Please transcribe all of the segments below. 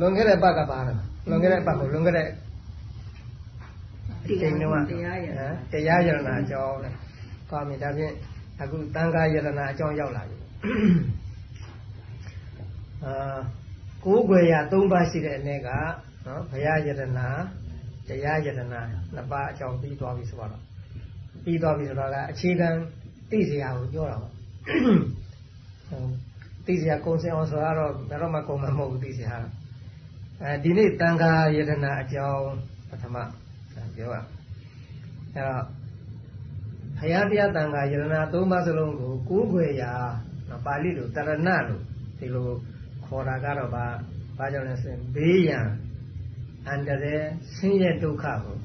လွန်ခဲ့တဲ့ပတ်ကပါတော့လွန်ခဲ့တဲ့ပတ်ကိုလွန်ခဲ့တဲ့ချိန်တုန်းကတရားရတရားရဏအကြောင်းတဲ့။ကောင်းပြီဒါဖြင့်အခုတန်ခါယရဏအကြောင်းရောက်လာပြီ။အာကိုးွယ်ရ၃ပါးရှိတဲ့အနေကနော်ဘုရားယရဏတရားယရဏနှစ်ပါးအကြောင်းပြီးသွားပြီဆိုတော့ပြီးသွားပြီဆိုတော့ကအခြေခံသိစရာကိုပြောတာပါသိစရာကုံစင်အောင်ဆိုတော့ဘယ်တော့မှကုံမမဟုတ်ဘူးသိစရာ အဲဒီနေ့တန်ခါယတနာအကြောင်းပထမပြောရအဲတော့ဘုရားတရားတန်ခါယတနာသုံးပါးစလုံးကိုကိုးကွယ်ရာပါဠိလိုတရဏလို့ဒီလိုခေါ်တာကတော့ဘာဘာကြောင့်လဲဆိုရင်ဘေးရန်အန္တရာယ်ဆင်းရဲဒုက္ခကို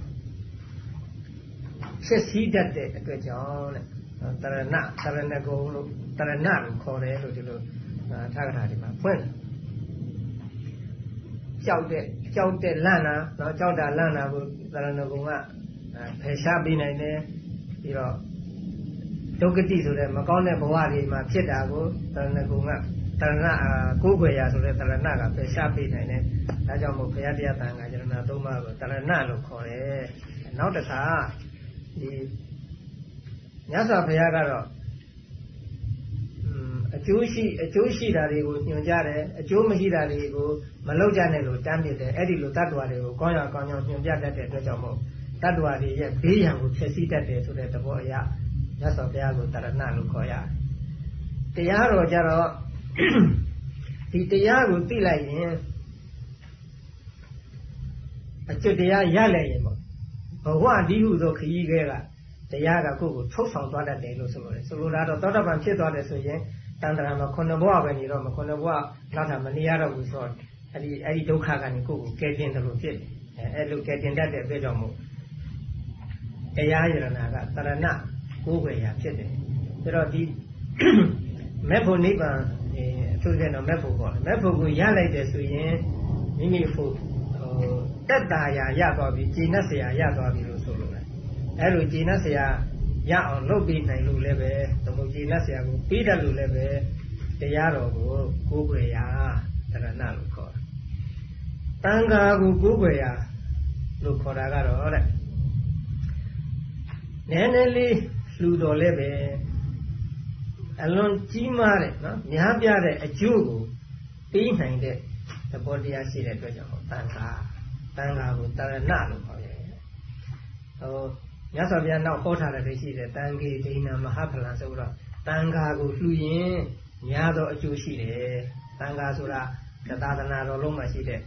ဖြစ်စည်းတတ်တဲ့အတွက်ကြောင့်တဲ့တရဏတရဏဂုံလို့တရဏလို့ခေါ်တယ်လို့ဒီလိုထာဂထာဒီမှာဖွင့် ကြောက်တဲ့ကြောက်တဲ့လန့်တာနော်ကြောက်တာလန့်တာကိုသရဏဂုံကဖယ်ရှားပေးနိုင်တယ်ပြီးတော့ဒုက္ကတိဆိုတဲ့မကောင်းတဲ့ဘဝတွေမှာဖြစ်တာကိုသရဏဂုံကတရဏကိုးကွယ်ရာဆိုတဲ့တရဏကဖယ်ရှားပေးနိုင်တယ်ဒါကြောင့်မို့ဘုရားတရားတန်ခါကျရဏသုံးပါးကိုတရဏလို့ခေါ်တယ်နောက်တစ်ခါဒီမြတ်စွာဘုရားကတော့အ ကျိုးရှိအကျိုးရှိတာတွေကိုညွှန်ကြားတယ်အကျိုးမရှိတာတွေကိုမလုပ်ကြနဲ့လို့တမ်းပြတယ်အဲ့ဒီလိုတ attva တွေကိုကောင်းရကောင်းကြောင်းညွှန်ပြတတ်တဲ့အတွက်ကြောင့်မို့တ attva တွေရဲ့ဘေးရန်ကိုဖျက်ဆီးတတ်တယ်ဆိုတဲ့သဘောအရမြတ်စွာဘုရားကိုတရဏလို့ခေါ်ရတယ်တရားတော်ကြတော့ဒီတရားကိုသိလိုက်ရင်အကျွတ်တရားရလိုက်ရင်ပေါ့ဘဝဒီဟုသောခရီးခဲကတရားကကိုယ့်ကိုထုတ်ဆောင်သွားတတ်တယ်လို့ဆိုလို့ဆိုလိုတာတော့သောတာပန်ဖြစ်သွားတယ်ဆိုရင် တန်တရာမှာခုနှစ်ဘဝပဲနေတော့မခုနှစ်ဘဝနောက်ထပ်မနေရတော့ဘူးဆိုတော့အဲ့ဒီအဲ့ဒီဒုက္ခကနေကိုယ့်ကိုကယ်တင်တယ်လို့ဖြစ်တယ်အဲအဲ့လိုကယ်တင်တတ်တဲ့အတွက်ကြောင့်မို့တရားယရဏကတရဏကိုးွယ်ရာဖြစ်တယ်ဒါတော့ဒီမေဖို့နိဗ္ဗာန်အထူးသဖြင့်တော့မေဖို့ပေါ့မေဖို့ကိုရလိုက်တယ်ဆိုရင်မိမိဖို့တက်တာရာရသွားပြီကျင့်တ်ဆရာရသွားပြီလို့ဆိုလို့လေအဲ့လိုကျင့်တ်ဆရာရအောင်လုပ်ပေးနိုင်လို့လည်းပဲ သမုတ်ကြီးလက်ဆရာကိုပြီးတယ်လို့လည်းပဲတရားတော်ကိုကိုးကွယ်ရာတရဏလို့ခေါ်တယ်။တန်ခါကိုကိုးကွယ်ရာလို့ခေါ်တာကတော့တဲ့နည်းနည်းလေးလှူတော်လည်းပဲအလွန်ကြီးမားတဲ့နော်များပြားတဲ့အကျိုးကိုပေးနိုင်တဲ့သဘောတရားရှိတဲ့အတွက်ကြောင့်တန်ခါတန်ခါကိုတရဏလို့ခေါ်ရတယ်။ဟို မြတ်စွာဘုရားနောက်ဟောထားတဲ့ရှိတယ်တန်ခေဒိဏမဟာဖလံဆိုတော့တန်ခါကိုလှူရင်များသောအကျိုးရှိတယ်တန်ခါဆိုတာသာသနာတော်လုံးမှာရှိတဲ့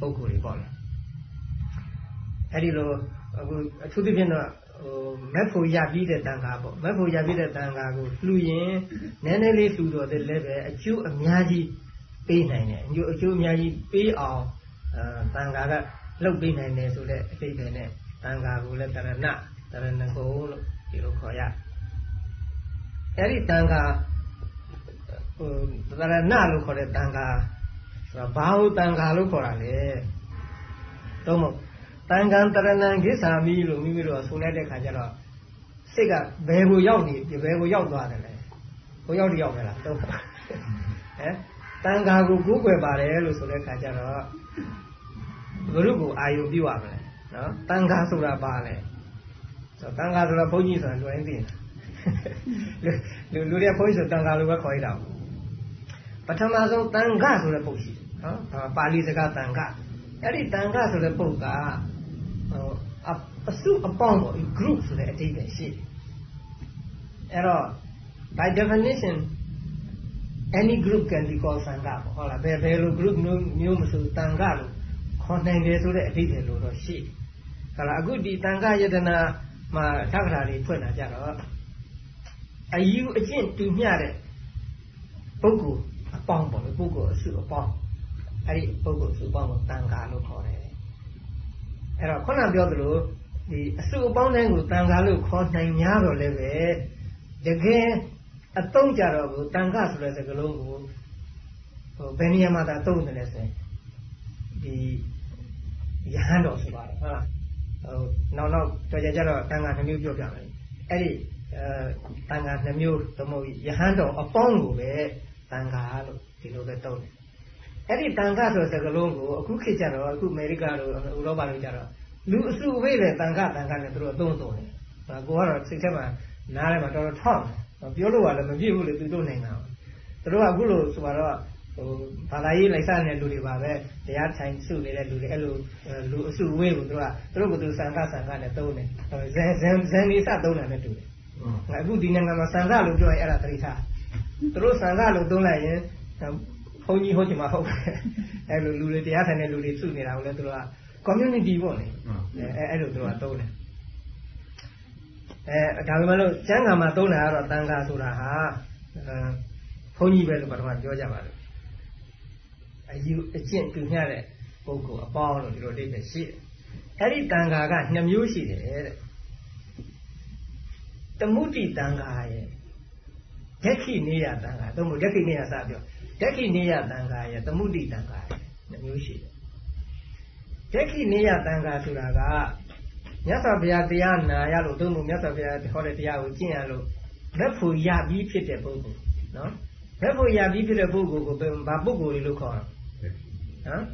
ပုဂ္ဂိုလ်တွေပေါ့လေအဲ့ဒီလိုအခုအထူးသဖြင့်တော့ဟိုမက်ဖို့ရပြီးတဲ့တန်ခါပေါ့မက်ဖို့ရပြီးတဲ့တန်ခါကိုလှူရင်နည်းနည်းလေးလှူတော့တဲ့လည်းပဲအကျိုးအများကြီးပေးနိုင်တယ်အကျိုးအကျိုးအများကြီးပေးအောင်အဲတန်ခါကလှုပ်ပေးနိုင်တယ်ဆိုတဲ့အသိတွေနဲ့ တန်ခါကိုလည်းတရဏတရဏဂုံလို့ဒီလိုခေါ်ရအဲ့ဒီတန်ခါဟိုတရဏလို့ခေါ်တဲ့တန်ခါဆိုတာဘာဟုတ်တန်ခါလို့ခေါ်တာလဲတော့မဟုတ်တန်ခံတရဏံကိစ္ဆာမိလို့မိမိတို့ဆိုလိုက်တဲ့ခါကျတော့စိတ်ကဘယ်ကိုရောက်နေဘယ်ကိုရောက်သွားတယ်လဲကိုရောက်တရောက်မလားတော့ဟမ်တန်ခါကိုကိုးကွယ်ပါတယ်လို့ဆိုတဲ့ခါကျတော့ဘုရုကိုအာယုပြုရမလဲ နော်တန်ခါဆိုတာပါလဲဆိုတန်ခါဆိုတာဘုန်းကြီးဆိုတာလူတိုင်းသိတယ်လူလူတွေဘုန်းကြီးဆိုတန်ခါလိုပဲခေါ်ရတာပထမဆုံးတန်ခါဆိုတဲ့ပုဂ္ဂိုလ်နော်ပါဠိစကားတန်ခါအဲ့ဒီတန်ခါဆိုတဲ့ပုဂ္ဂိုလ်ကဟိုအစုအပေါင်းပေါ့ group ဆိုတဲ့အဓိပ္ပာယ်ရှိတယ်အဲ့တော့ by definition any group can be called သံဃာပေါ့ဟုတ်လားဘယ်ဘယ်လို group မျိုးမျိုးမဆိုသံဃာလို့ခေါ်နိုင်တယ်ဆိုတဲ့အဓိပ္ပာယ်လို့တော့ရှိတယ် ဟုတ်လားအခုဒီတန်ခယတနာမှာသက္ကရာတွေဖွင့်လာကြတော့အယူအကျင့်တူမျှတဲ့ပုဂ္ဂိုလ်အပေါင်းပေါ့လေပုဂ္ဂိုလ်အစုအပေါင်းအဲ့ဒီပုဂ္ဂိုလ်အစုအပေါင်းကိုတန်ခါလို့ခေါ်တယ်အဲ့တော့ခုနပြောသလိုဒီအစုအပေါင်းတိုင်းကိုတန်ခါလို့ခေါ်နိုင်냐တော့လည်းပဲတကယ်အတုံးကြတော့ကိုတန်ခါဆိုတဲ့စကားလုံးကိုဟိုဘယ်နေရာမှာသာတုံးတယ်လဲဆိုရင်ဒီယဟန်တော်ဆိုပါတယ်ဟုတ်လားဟို နောက်နောက်ကြော်ကြကြတော့တန်ခါနှမျိုးပြောပြမယ်အဲ့ဒီအဲတန်ခါနှမျိုးသမုတ်ယဟန်တော်အပေါင်းကိုပဲတန်ခါလို့ဒီလိုပဲတုံးတယ်အဲ့ဒီတန်ခါဆိုတဲ့စကားလုံးကိုအခုခေတ်ကျတော့အခုအမေရိကတို့ဥရောပတို့ကျတော့လူအစုဝေးတဲ့တန်ခါတန်ခါနဲ့သူတို့အသုံးသုံးတယ်။ကိုကတော့စိတ်ထဲမှာနားထဲမှာတော်တော်ထောက်ပြောလို့ကလည်းမပြည့်ဘူးလေသူတို့နိုင်တာ။သူတို့ကအခုလိုဆိုတော့ ဟိုဘာသာရေးလိုက်စားနေတဲ့လူတွေပါပဲတရားထိုင်စုနေတဲ့လူတွေအဲ့လိုလူအစုဝေးကိုသူကသူတို့ကသူစံကစံကနဲ့သုံးတယ်ဇန်ဇန်ဇန်နေစသုံးတာနဲ့တူတယ်အခုဒီနိုင်ငံမှာစံကလို့ပြောရင်အဲ့ဒါတတိထားသူတို့စံကလို့သုံးလိုက်ရင်ဘုန်းကြီးဟုတ်ချင်မှဟုတ်တယ်အဲ့လိုလူတွေတရားထိုင်တဲ့လူတွေစုနေတာကိုလည်းသူတို့က community ပေါ့လေအဲအဲ့လိုသူတို့ကသုံးတယ်အဲဒါပေမဲ့လို့ကျမ်းဂန်မှာသုံးတာကတော့တန်ခါဆိုတာဟာဘုန်းကြီးပဲလို့ပထမပြောကြပါလို့ အယူအကျင့်တူမျှတဲ့ပုဂ္ဂိုလ်အပေါင်းလို့ဒီလိုအဓိပ္ပာယ်ရှိတယ်။အဲ့ဒီတန်ခါကနှစ်မျိုးရှိတယ်တဲ့။တမုတိတန်ခါရဲ့ဒက္ခိနေယတန်ခါသို့မဟုတ်ဒက္ခိနေယစပြောဒက္ခိနေယတန်ခါရဲ့တမုတိတန်ခါနှစ်မျိုးရှိတယ်။ဒက္ခိနေယတန်ခါဆိုတာကမြတ်စွာဘုရားတရားနာရလို့သို့မဟုတ်မြတ်စွာဘုရားဟောတဲ့တရားကိုကျင့်ရလို့လက်ဖို့ရပြီးဖြစ်တဲ့ပုဂ္ဂိုလ်နော်။လက်ဖို့ရပြီးဖြစ်တဲ့ပုဂ္ဂိုလ်ကိုဘာပုဂ္ဂိုလ်လို့ခေါ်တာ နော်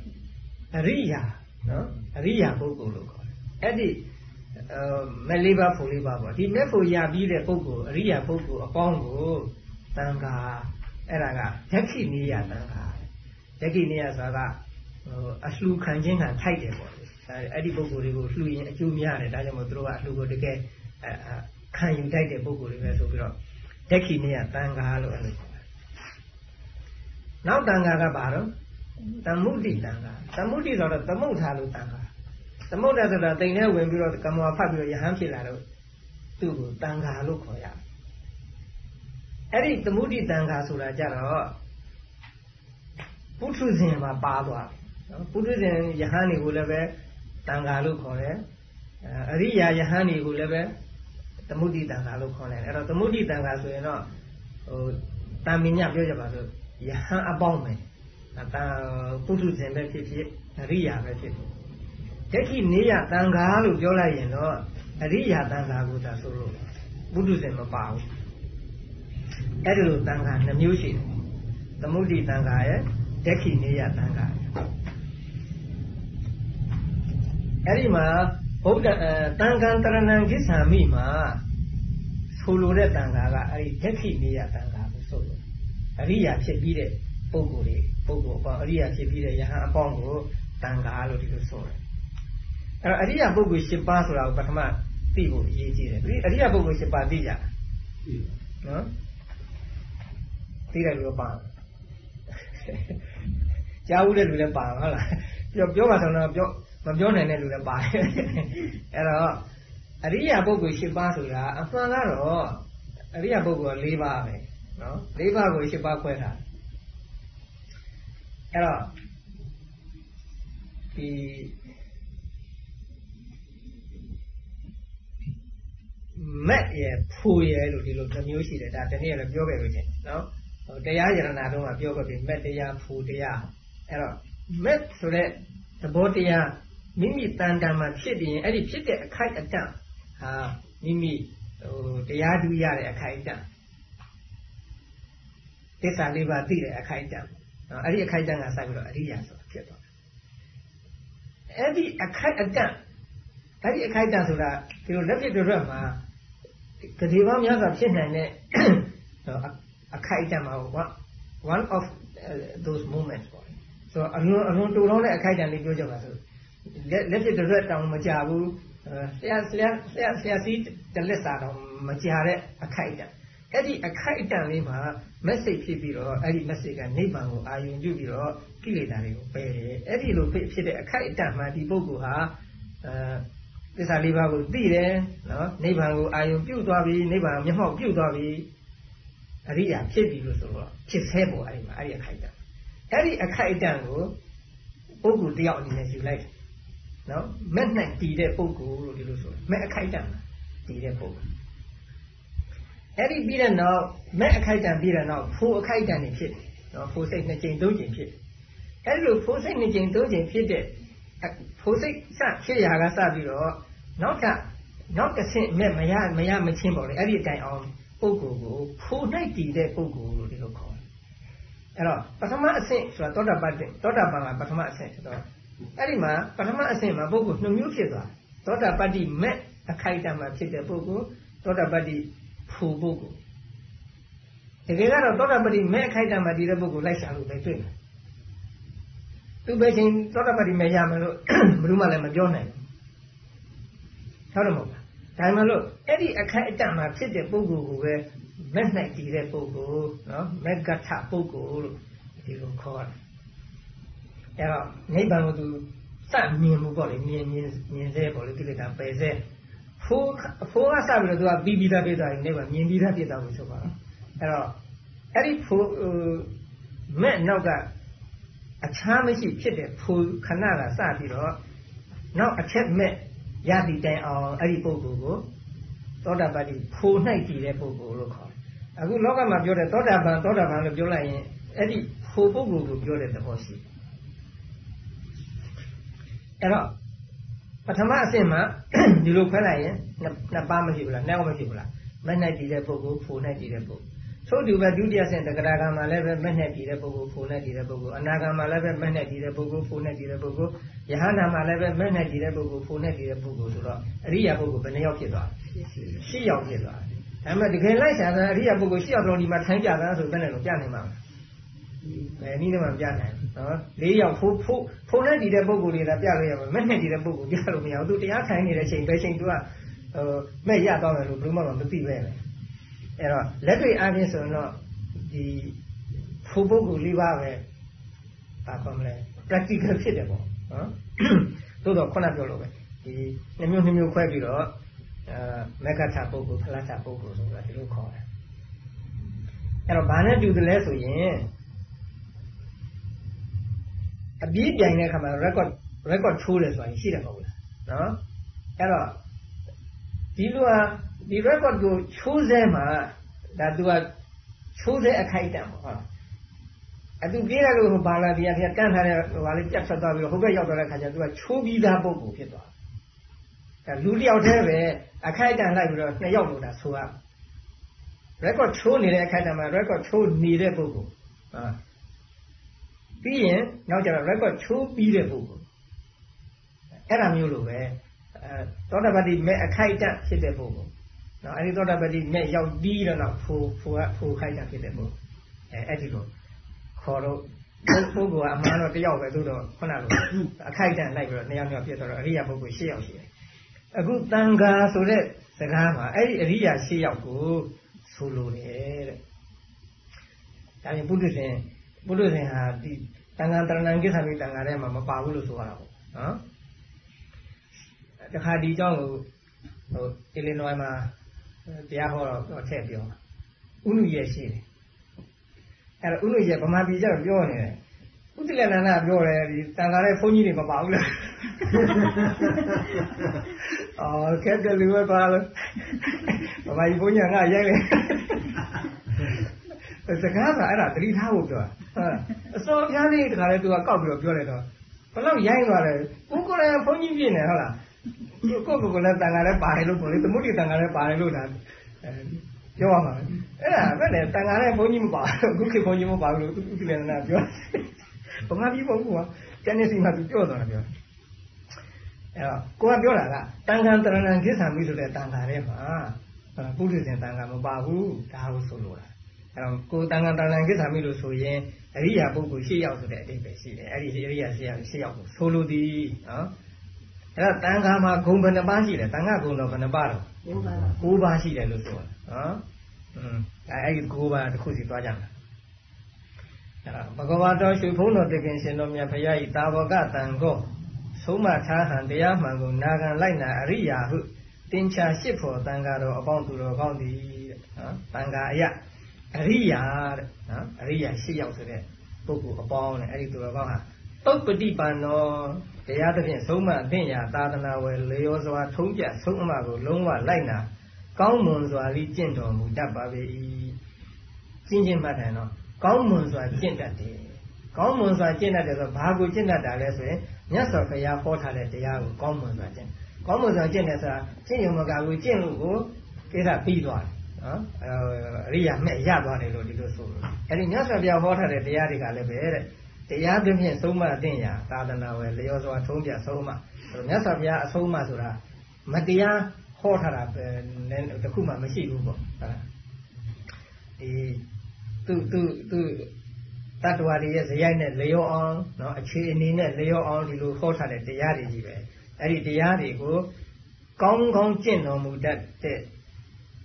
အရိယာနော်အရိယာပုဂ္ဂိုလ်လို့ခေါ်တယ်အဲ့ဒီမလေးပါဖို့လေးပါပေါ့ဒီမဲ့ဖို့ရပြီးတဲ့ပုဂ္ဂိုလ်အရိယာပုဂ္ဂိုလ်အပေါင်းကိုတန်ခါအဲ့ဒါကယက္ခိနိယတန်ခါယက္ခိနိယဆိုတာကဟိုအလှခံခြင်းကထိုက်တယ်ပေါ့လေအဲ့ဒီပုဂ္ဂိုလ်တွေကိုလှူရင်အကျိုးများတယ်ဒါကြောင့်မို့သူတို့ကအလှူကိုတကယ်ခံယူထိုက်တဲ့ပုဂ္ဂိုလ်တွေပဲဆိုပြီးတော့ယက္ခိနိယတန်ခါလို့အဲ့လိုခေါ်တယ်နောက်တန်ခါကဘာတော့ သမုဒိတံဃာသမုဒိဆိုတော့သမုဋ္ဌာလို့တံဃာသမုဋ္ဌာဆိုတာတိမ်ထဲဝင်ပြီးတော့ကမ္မဝါဖတ်ပြီးတော့ယဟန်ဖြစ်လာတော့သူ့ကိုတံဃာလို့ခေါ်ရအဲ့ဒီသမုဒိတံဃာဆိုတာကြတော့ပုထုဇဉ်မှာပါသွားနော်ပုထုဇဉ်ယဟန်တွေကိုလည်းပဲတံဃာလို့ခေါ်တယ်အရိယာယဟန်တွေကိုလည်းပဲသမုဒိတံဃာလို့ခေါ်တယ်အဲ့တော့သမုဒိတံဃာဆိုရင်တော့ဟိုတာမင်ညပြောကြပါစို့ယဟန်အပေါင်းပဲ အတန်ပုထုဇဉ်ပဲဖြစ်ဖြစ်အရိယာပဲဖြစ်ဖြစ်ဒက္ခိနေယတန်ခါလို့ပြောလိုက်ရင်တော့အရိယာတန်ခါကိုသာဆိုလို့ပုထုဇဉ်မပါဘူးအဲ့ဒီလိုတန်ခါနှမျိုးရှိတယ်သမုဒိတန်ခါရဲ့ဒက္ခိနေယတန်ခါအဲ့ဒီမှာဗုဒ္ဓတန်ခံတရဏံကိစ္ဆာမိမှာဆိုလိုတဲ့တန်ခါကအဲ့ဒီဒက္ခိနေယတန်ခါကိုဆိုလို့အရိယာဖြစ်ပြီးတဲ့ ပုဂ္ဂိုလ်တွေပုဂ္ဂိုလ်အပေါင်းအရိယာဖြစ်ပြီးတဲ့ယဟန်အပေါင်းကိုတန်ခါလို့ဒီလိုဆိုတယ်အဲ့တော့အရိယာပုဂ္ဂိုလ်၈ပါးဆိုတာကိုပထမသိဖို့အရေးကြီးတယ်ဒီအရိယာပုဂ္ဂိုလ်၈ပါးသိကြနော်သိတယ်လို့ပါကြားဦးတဲ့လူလည်းပါဟုတ်လားပြောပြောပါဆိုတော့ပြောမပြောနိုင်တဲ့လူလည်းပါတယ်အဲ့တော့အရိယာပုဂ္ဂိုလ်၈ပါးဆိုတာအမှန်ကတော့အရိယာပုဂ္ဂိုလ်က၄ပါးပဲနော်၄ပါးကို၈ပါးခွဲထား အဲ့တော့ဒီမက်ရဖူရလို့ဒီလိုတစ်မျိုးရှိတယ်ဒါတနည်းလည်းပြောခဲ့လို့ချင်းနော်ဟိုတရားယရနာတော့ကပြောခဲ့ပြီမက်တရားဖူတရားအဲ့တော့မက်ဆိုတဲ့သဘောတရားမိမိတန်တန်မှာဖြစ်ပြီးရင်အဲ့ဒီဖြစ်တဲ့အခိုက်အတန့်ဟာမိမိဟိုတရားတူရတဲ့အခိုက်အတန့်သစ္စာလေးပါးသိတဲ့အခိုက်အတန့် နော်အဲ့ဒီအခိုက်အတန့်ကစပြီးတော့အရိယာဆိုတာဖြစ်သွားတယ်အဲ့ဒီအခိုက်အတန့်အဲ့ဒီအခိုက်အတန့်ဆိုတာဒီလိုလက်ဖြစ်တွေရက်မှာကတိပေါင်းများစွာဖြစ်နိုင်တဲ့အခိုက်အတန့်မှာ one of those moments ပေါ့ဆိုတော့အလွန်အလွန်တူတော့တဲ့အခိုက်အတန့်လေးပြောကြပါစို့လက်လက်ဖြစ်တွေရက်တောင်မကြဘူးဆရာဆရာဆရာဆရာစီးတလက်စာတော့မကြတဲ့အခိုက်အတန့် အဲ့ဒီအခိုက်အတန့်လေးမှာ message ဖြစ်ပြီးတော့အဲ့ဒီ message ကနိဗ္ဗာန်ကိုအာရုံပြုပြီးတော့ကိလေသာတွေကိုပယ်တယ်အဲ့ဒီလိုဖြစ်တဲ့အခိုက်အတန့်မှာဒီပုဂ္ဂိုလ်ဟာအဲသစ္စာလေးပါးကိုသိတယ်နော်နိဗ္ဗာန်ကိုအာရုံပြုသွားပြီနိဗ္ဗာန်မျက်မှောက်ပြုသွားပြီအရိယာဖြစ်ပြီလို့ဆိုတော့ဖြစ်ဆဲပေါ်အဲ့ဒီမှာအဲ့ဒီအခိုက်အတန့်အဲ့ဒီအခိုက်အတန့်ကိုပုဂ္ဂိုလ်တယောက်အနေနဲ့ယူလိုက်နော်မဲ့နဲ့တည်တဲ့ပုဂ္ဂိုလ်လို့ဒီလိုဆိုတယ်မဲ့အခိုက်အတန့်တည်တဲ့ပုဂ္ဂိုလ် အဲ့ဒီပြီးတဲ့နောက်မဲ့အခိုက်အတန့်ပြီးတဲ့နောက်ဖိုးအခိုက်အတန့်နေဖြစ်တယ်နော်ဖိုးစိတ်နှစ်ကြိမ်သုံးကြိမ်ဖြစ်တယ်အဲ့ဒီလိုဖိုးစိတ်နှစ်ကြိမ်သုံးကြိမ်ဖြစ်တဲ့ဖိုးစိတ်စဖြစ်ရာကစပြီးတော့နောက်ထပ်နောက်တစ်ဆင့်မဲ့မရမရမချင်းပေါ့လေအဲ့ဒီအတိုင်းအောင်ပုဂ္ဂိုလ်ကိုဖိုးနိုင်တည်တဲ့ပုဂ္ဂိုလ်လို့ဒီလိုခေါ်တယ်အဲ့တော့ပထမအဆင့်ဆိုတာသောတာပတ္တိသောတာပန်ကပထမအဆင့်ဖြစ်တော့အဲ့ဒီမှာပထမအဆင့်မှာပုဂ္ဂိုလ်နှစ်မျိုးဖြစ်သွားသောတာပတ္တိမဲ့အခိုက်အတန့်မှာဖြစ်တဲ့ပုဂ္ဂိုလ်သောတာပတ္တိ ဖူပုဂ္ဂိုလ်တကယ်ကတော့သောတာပတ္တိမဲ့အခိုက်အတန့်မှာဒီတဲ့ပုဂ္ဂိုလ်လိုက်ရှာလို့ပဲတွေ့တယ်သူပဲချင်းသောတာပတ္တိမဲ့ရမယ်လို့ဘယ်သူမှလည်းမပြောနိုင်ဘူးဟုတ်တယ်မဟုတ်လားဒါမှမလို့အဲ့ဒီအခိုက်အတန့်မှာဖြစ်တဲ့ပုဂ္ဂိုလ်ကိုပဲမဲ့နိုင်တည်တဲ့ပုဂ္ဂိုလ်နော်မက်ကထပုဂ္ဂိုလ်လို့ဒီလိုခေါ်တယ်အဲ့တော့နိဗ္ဗာန်ကိုသူစမြင်မှုပေါ့လေမြင်မြင်မြင်စေပေါ့လေကိလေသာပယ်စေ ဖိုးဖိုးကစပြီးတော့သူကပြီးပြီးသားပြသွားရင်နိဗ္ဗာန်မြင်ပြီးသားပြသွားလို့ဆိုပါတော့အဲ့တော့အဲ့ဒီဖိုးမဲ့နောက်ကအချားမရှိဖြစ်တဲ့ဖိုးခဏကစပြီးတော့နောက်အချက်မဲ့ရသည်တိုင်အောင်အဲ့ဒီပုဂ္ဂိုလ်ကိုသောတာပတ္တိဖို၌တည်တဲ့ပုဂ္ဂိုလ်လို့ခေါ်တယ်အခုလောကမှာပြောတဲ့သောတာပန်သောတာပန်လို့ပြောလိုက်ရင်အဲ့ဒီဖိုပုဂ္ဂိုလ်ကိုပြောတဲ့သဘောရှိအဲ့တော့ ပထမအဆင့်မှာဒီလိုခွဲလိုက်ရင်နှစ်ပါးမရှိဘူးလားနှစ်အောင်မရှိဘူးလားမက်နဲ့တည်တဲ့ပုဂ္ဂိုလ်ဖိုနဲ့တည်တဲ့ပုဂ္ဂိုလ်သို့တူပဲဒုတိယဆင့်တက္ကရာကံမှာလည်းပဲမက်နဲ့တည်တဲ့ပုဂ္ဂိုလ်ဖိုနဲ့တည်တဲ့ပုဂ္ဂိုလ်အနာဂံမှာလည်းပဲမက်နဲ့တည်တဲ့ပုဂ္ဂိုလ်ဖိုနဲ့တည်တဲ့ပုဂ္ဂိုလ်ယဟန္တာမှာလည်းပဲမက်နဲ့တည်တဲ့ပုဂ္ဂိုလ်ဖိုနဲ့တည်တဲ့ပုဂ္ဂိုလ်ဆိုတော့အရိယာပုဂ္ဂိုလ်ဘယ်နှယောက်ဖြစ်သွားလဲ၈ယောက်ဖြစ်သွားတယ်ဒါပေမဲ့တကယ်လိုက်ရှာတာအရိယာပုဂ္ဂိုလ်၈ယောက်လုံးဒီမှာထိုင်းကြတာဆိုဘယ်နဲ့လို့ပြနိုင်မှာလဲ အဲနည်းနဲ့မှပြနိုင်နော်၄ယောက်ဖိုးဖိုးဖိုးနဲ့တည်တဲ့ပုဂ္ဂိုလ်တွေကပြလို့ရမှာမက်နဲ့တည်တဲ့ပုဂ္ဂိုလ်ပြလို့မရဘူးသူတရားထိုင်နေတဲ့ချိန်ပဲချိန်သူကဟိုမဲ့ရသွားမယ်လို့ဘယ်မှမသိပဲပဲအဲ့တော့လက်တွေ့အားဖြင့်ဆိုတော့ဒီဖိုးပုဂ္ဂိုလ်၄ပါးပဲဘာခေါ်မလဲ practical ဖြစ်တယ်ပေါ့နော်သို့တော့ခုနပြောလို့ပဲဒီနှမျိုးနှမျိုးခွဲပြီးတော့အဲမက္ကထပုဂ္ဂိုလ်ဖလထပုဂ္ဂိုလ်ဆိုတာဒီလိုခေါ်တယ်အဲ့တော့ဘာနဲ့တူတယ်လဲဆိုရင် အပြည့်ပြိုင်တဲ့အခါမှာ record record ချိုးတယ်ဆိုတာရှိတယ်မဟုတ်လားနော်အဲ့တော့ဒီလိုဟာဒီ record ကိုချိုးစဲမှာဒါသူကချိုးတဲ့အခိုက်အတန့်ပေါ့ဟုတ်အတူပြေးရလို့ဘာလာဒီကတန်းထားတဲ့ဟာလေးပြတ်ထွက်သွားပြီးတော့ဟိုဘက်ရောက်တော့တဲ့ခါကျသူကချိုးပြီးသားပုံကိုဖြစ်သွားတယ်လူတယောက်တည်းပဲအခိုက်အတန့်လိုက်ပြီးတော့နှစ်ယောက်လို့ဒါဆိုရ record ချိုးနေတဲ့အခိုက်အတန့်မှာ record ချိုးနေတဲ့ပုံကိုဟာ ပြီးရင်နောက်ကျတော့ record ချိုးပြီးတဲ့ပုံကိုအဲ့ဒါမျိုးလိုပဲအဲသောတာပတိမဲ့အခိုက်အတန့်ဖြစ်တဲ့ပုံကိုနော်အဲဒီသောတာပတိမဲ့ရောက်ပြီးတော့နောက်ဖိုးဖိုးကဖိုးခိုက်တာဖြစ်တဲ့ပုံအဲအဲ့ဒီလိုခေါ်တော့ပုဂ္ဂိုလ်ကအမှန်တော့တယောက်ပဲသို့တော့ခုနကအခိုက်အတန့်လိုက်ပြီးတော့နှစ်ယောက်နှစ်ယောက်ပြည့်သွားတော့အရိယာပုဂ္ဂိုလ်၈ယောက်ရှိတယ်အခုတန်ဃာဆိုတဲ့စကားမှာအဲ့ဒီအရိယာ၈ယောက်ကိုဆိုလိုတယ်တဲ့ဒါပြင်ပုထုဇဉ် ဘုလို့ရှင်ဟာဒီတန်ခါတရဏံကိသမိတန်ခါထဲမှာမပါဘူးလို့ဆိုရတာပေါ့နော်တခါဒီကြောင့်ကိုဟိုအီလီနွိုင်းမှာတရားဟောတော့ထည့်ပြောဥနုရဲ့ရှိတယ်အဲ့တော့ဥနုရဲ့ဗမာပြည်ကျတော့ပြောနေတယ်ဥတ္တလနန္ဒပြောတယ်ဒီတန်ခါတဲ့ဘုန်းကြီးတွေမပါဘူးလားအော်ကဲကလူပဲပါလို့ဗမာပြည်ဘုန်းကြီးကရိုက်လေ စကားကအဲ့ဒါသတိထားဖို့ပြောတာအစောပြားလေးတခါလဲသူကကောက်ပြီးတော့ပြောလိုက်တော့ဘယ်လောက်ရိုင်းသွားလဲကိုကိုလည်းဘုန်းကြီးပြည့်နေဟုတ်လားကိုကိုကိုလည်းတန်ခါလည်းပါတယ်လို့ပြောလေသမုဒ္ဒိတန်ခါလည်းပါတယ်လို့ဒါပြောရမှာအဲ့ဒါဘယ်နဲ့တန်ခါလည်းဘုန်းကြီးမပါဘူးခုခေတ်ဘုန်းကြီးမပါဘူးလို့ဥတ္တလနန္ဒပြောဗမာပြည်ဘုန်းကကျန်နေစီမှာသူပြောသွားတာပြောအဲ့တော့ကိုကပြောတာကတန်ခါတရဏံကိစ္ဆာမိဆိုတဲ့တန်ခါထဲမှာပုရိသင်တန်ခါမပါဘူးဒါကိုဆိုလိုတာ အဲ့တော့ကိုတန်ခါတရဏံကိစ္ဆာမိလို့ဆိုရင်အရိယာပုဂ္ဂိုလ်၈ယောက်ဆိုတဲ့အတိတ်ပဲရှိတယ်အဲ့ဒီအရိယာ၈ယောက်၈ယောက်ကိုဆိုလိုသည်နော်အဲ့တော့တန်ခါမှာဂုံဘယ်နှပါးရှိလဲတန်ခါဂုံတော့ဘယ်နှပါးတော့၉ပါး၉ပါးရှိတယ်လို့ဆိုတာနော်อืมအဲ့ဒီ၉ပါးတစ်ခုစီသွားကြမှာအဲ့ဒါဘဂဝါတော်ရှုဖုံးတော်တခင်ရှင်တော်မြတ်ဖရာဤတာဝကတန်ကောဆုံးမထားဟန်တရားမှန်ကိုနာခံလိုက်နာအရိယာဟုတင်ချာရှစ်ဖို့တန်ဃာတော်အပေါင်းသူတော်ကောင်းသည်တဲ့နော်တန်ဃာအယ အရိယာတဲ့နော်အရိယာရှစ်ယောက်ဆိုတဲ့ပုဂ္ဂိုလ်အပေါင်းနဲ့အဲ့ဒီသူတော်ကောင်းဟာတုတ်ပฏิပန်သောတရားသဖြင့်ဆုံးမအသင့်ရာသာသနာဝယ်လျောစွာထုံးပြဆုံးအမကိုလုံးဝလိုက်နာကောင်းမွန်စွာလိကျင့်တော်မူတတ်ပါပေ၏ကျင့်ခြင်းမှတ်တယ်နော်ကောင်းမွန်စွာကျင့်တတ်တယ်ကောင်းမွန်စွာကျင့်တတ်တယ်ဆိုတော့ဘာကိုကျင့်တတ်တာလဲဆိုရင်မြတ်စွာဘုရားဟောထားတဲ့တရားကိုကောင်းမွန်စွာကျင့်ကောင်းမွန်စွာကျင့်တယ်ဆိုတာကျင့်ရုံမကဘူးကျင့်လို့ကိုကိစ္စပြီးသွားတယ် နော်အရိယာမဲ့ရသွားတယ်လို့ဒီလိုဆိုလို့အဲ့ဒီမြတ်စွာဘုရားဟောထားတဲ့တရားတွေကလည်းပဲတဲ့တရားသဖြင့်ဆုံးမအသင့်ရာသာသနာဝယ်လျောစွာထုံးပြဆုံးမမြတ်စွာဘုရားအဆုံးမဆိုတာမတရားဟောထားတာပဲတခုမှမရှိဘူးပေါ့ဟုတ်လားဒီသူသူသူတတ္တဝါတွေရဲ့ဇယိုက်နဲ့လျောအောင်နော်အခြေအနေနဲ့လျောအောင်ဒီလိုဟောထားတဲ့တရားတွေကြီးပဲအဲ့ဒီတရားတွေကိုကောင်းကောင်းကျင့်တော်မူတတ်တဲ့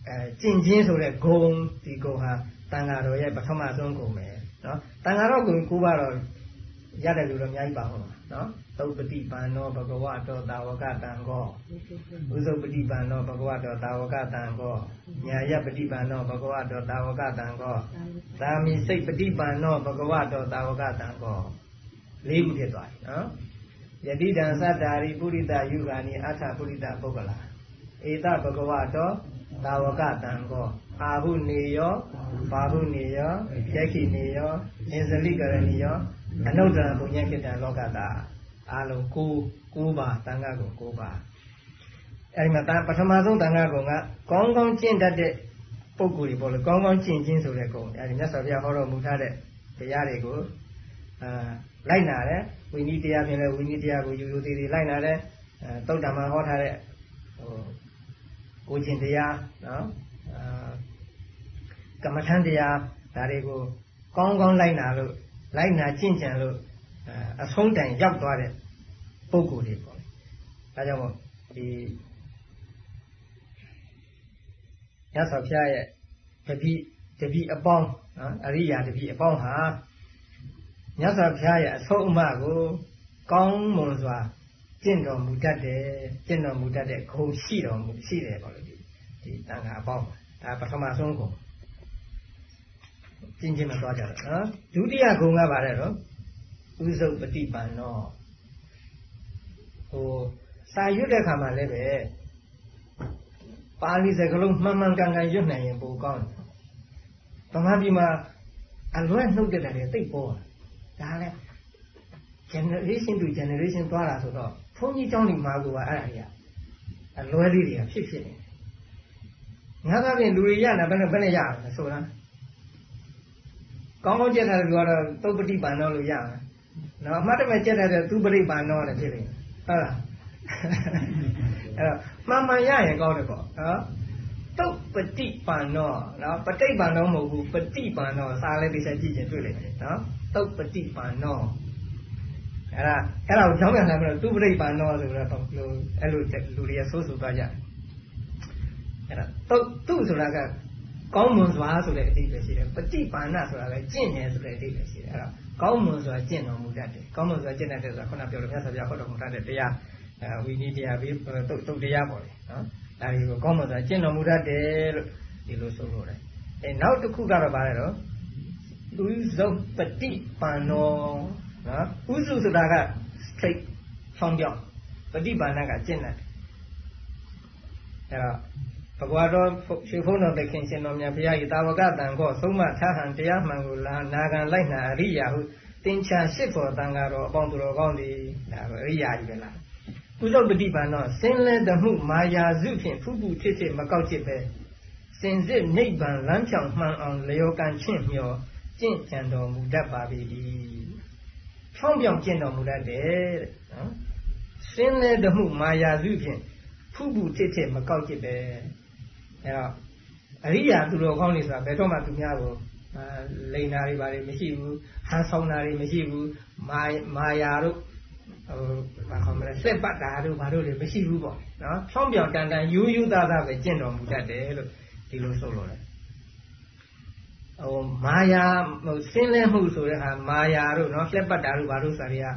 အဲကျင့်ချင်းဆိုတဲ့ဂုံဒီဂုံဟာတန်ဃာတော်ရဲ့ပထမဆုံးဂုံပဲနော်တန်ဃာတော်ဂုံကိုပါတော့ရတယ်လို့တော့အများကြီးပါဟုတ်မှာနော်သုတ်ပတိပန်သောဘဂဝတောတာဝကတံကောဥသုတ်ပတိပန်သောဘဂဝတောတာဝကတံကောညာယပတိပန်သောဘဂဝတောတာဝကတံကောသာမိစိတ်ပတိပန်သောဘဂဝတောတာဝကတံကောလေးခုဖြစ်သွားပြီနော်ယတိတံသတ္တာရိပုရိတယုဂာနိအထပုရိတပုဂ္ဂလာဧတဘဂဝတော တာဝကတံကောအာဟုနေယောဘာဟုနေယောယက္ခိနေယောအင်ဇလိကရဏီယောအနုတ္တရဘုညကိတံလောကတာအလုံး9 9ပါတန်ခါကို9ပါအဲဒီမှာပထမဆုံးတန်ခါကုံကကောင်းကောင်းကျင့်တတ်တဲ့ပုဂ္ဂိုလ်တွေပေါ့လေကောင်းကောင်းကျင့်ခြင်းဆိုတဲ့ကုံအဲဒီမြတ်စွာဘုရားဟောတော်မူထားတဲ့တရားတွေကိုအာလိုက်နာတယ်ဝိနည်းတရားဖြင့်လည်းဝိနည်းတရားကိုယူယူသေးသေးလိုက်နာတယ်အဲတုတ်တံမှာဟောထားတဲ့ဟို ကိုကျင့်တရားနော်အာကမ္မထံတရားဒါတွေကိုကောင်းကောင်းလိုက်နာလို့လိုက်နာကျင့်ကြံလို့အဆုံးတိုင်ရောက်သွားတဲ့ပုံကိုယ်တွေပေါ့။ဒါကြောင့်မို့ဒီရသော်ဖျားရဲ့တပိတပိအပေါင်းနော်အရိယာတပိအပေါင်းဟာမြတ်စွာဘုရားရဲ့အဆုံးအမကိုကောင်းမွန်စွာ ကျင့်တော်မူတတ်တယ်ကျင့်တော်မူတတ်တဲ့ဂုဏ်ရှိတော်မူရှိတယ်ပေါ့လေဒီဒီတန်ခါအပေါင်းဒါပထမဆုံးဂုဏ်ကျင့်ခြင်းမသွားကြတော့နော်ဒုတိယဂုဏ်ကပါတယ်တော့ဥစုပฏิပန်တော့ဟိုစာရွတ်တဲ့ခါမှာလည်းပဲပါဠိစကားလုံးမှန်မှန်ကန်ကန်ရွတ်နိုင်ရင်ပိုကောင်းတယ်ဗမာပြည်မှာအလွဲနှုတ်တဲ့တယ်တိတ်ပေါ်ဒါလည်း generation to generation သွားတာဆိုတော့ ဘုန်းကြီးเจ้าနေမှာကအဲ့ဒါကြီးအလွဲလေးတွေကဖြစ်ဖြစ်နေငါကပြင်လူတွေရနာဘယ်နဲ့ဘယ်နဲ့ရလဲဆိုတာကောင်းကောင်းကြက်တာကတော့သုတ်ပฏิပန်တော့လို့ရမယ်နော်အမှတ်တမဲ့ကြက်တဲ့သူပရိပန်တော့လည်းဖြစ်နေဟုတ်လားအဲ့တော့မှန်မှန်ရရင်ကောင်းတယ်ပေါ့နော်တုတ်ပฏิပန်တော့နော်ပဋိပန်တော့မဟုတ်ဘူးပฏิပန်တော့စာလည်းသိချင်ကြည့်ရင်တွေ့လိမ့်မယ်နော်တုတ်ပฏิပန်တော့ အဲ့ဒါအဲ့ဒါကိုကြောင်းပြန်လာပြီးတော့သူပရိပန်တော့ဆိုတော့အဲ့လိုလူတွေကဆိုးဆိုသွားကြအဲ့ဒါတုတ်သူဆိုတာကကောင်းမွန်စွာဆိုတဲ့အဓိပ္ပာယ်ရှိတယ်ပฏิပါဏဆိုတာလည်းကျင့်တယ်ဆိုတဲ့အဓိပ္ပာယ်ရှိတယ်အဲ့တော့ကောင်းမွန်စွာကျင့်တော်မူတတ်တယ်ကောင်းမွန်စွာကျင့်တတ်တယ်ဆိုတာခုနပြောလို့မြတ်စွာဘုရားဟောတော်မူတတ်တဲ့တရားအဲဝိနည်းတရားပြီးတုတ်တုတ်တရားပေါ့လေနော်ဒါတွေကိုကောင်းမွန်စွာကျင့်တော်မူတတ်တယ်လို့ဒီလိုဆိုလို့တယ်အဲနောက်တစ်ခုကတော့ဗါလဲတော့ဥဇုပฏิပန်နော နော်ဥစုဆိုတာက straight ဆောင်းပြောင်းပฏิပါဏကကျင့်တတ်တယ်အဲ့တော့ဘဂဝါတော်ရွှေဖုံးတော်သခင်ရှင်တော်မြတ်ဘုရားဤတာဝကတန်ခောသုံးမထဟံတရားမှန်ကိုလာနာခံလိုက်နာအရိယာဟုတင်ချာရှစ်ဖို့တန်ဃာတော်အပေါင်းသူတော်ကောင်းသည်ဒါပဲအရိယာကြီးပဲလားကုသပฏิပန်တော့စင်လဲတမှုမာယာစုဖြင့်ဖုဖုဖြစ်ဖြစ်မကောက်ချစ်ပဲစင်စစ်နိဗ္ဗာန်လမ်းဖြောင်မှန်အောင်လျောကန်ချင့်မျောကျင့်ကြံတော်မူတတ်ပါပြီ။ ဖြောင်းပြောင်ကျင့်တော်မူတတ်တယ်တဲ့နော်။စင်လဲတမှုမာယာစုဖြင့်ဖုဖုဖြစ်ဖြစ်မကောက်ချစ်ပဲအဲတော့အရိယာသူတော်ကောင်းတွေဆိုတာဘယ်တော့မှသူများကိုလိန်တာတွေဘာတွေမရှိဘူးဟန်ဆောင်တာတွေမရှိဘူးမာမာယာတို့ဟိုဘာခေါ်မလဲစက်ပတ်တာတို့ဘာတို့တွေမရှိဘူးပေါ့နော်ဖြောင်းပြောင်တန်တန်ယူးယူးသားသားပဲကျင့်တော်မူတတ်တယ်လို့ဒီလိုဆိုလို့လေ ဟိုမာယာဟိုစင်းလဲမှုဆိုတဲ့ဟာမာယာတို့နော်လက်ပတ်တာတို့ဘာတို့ဆိုတွေက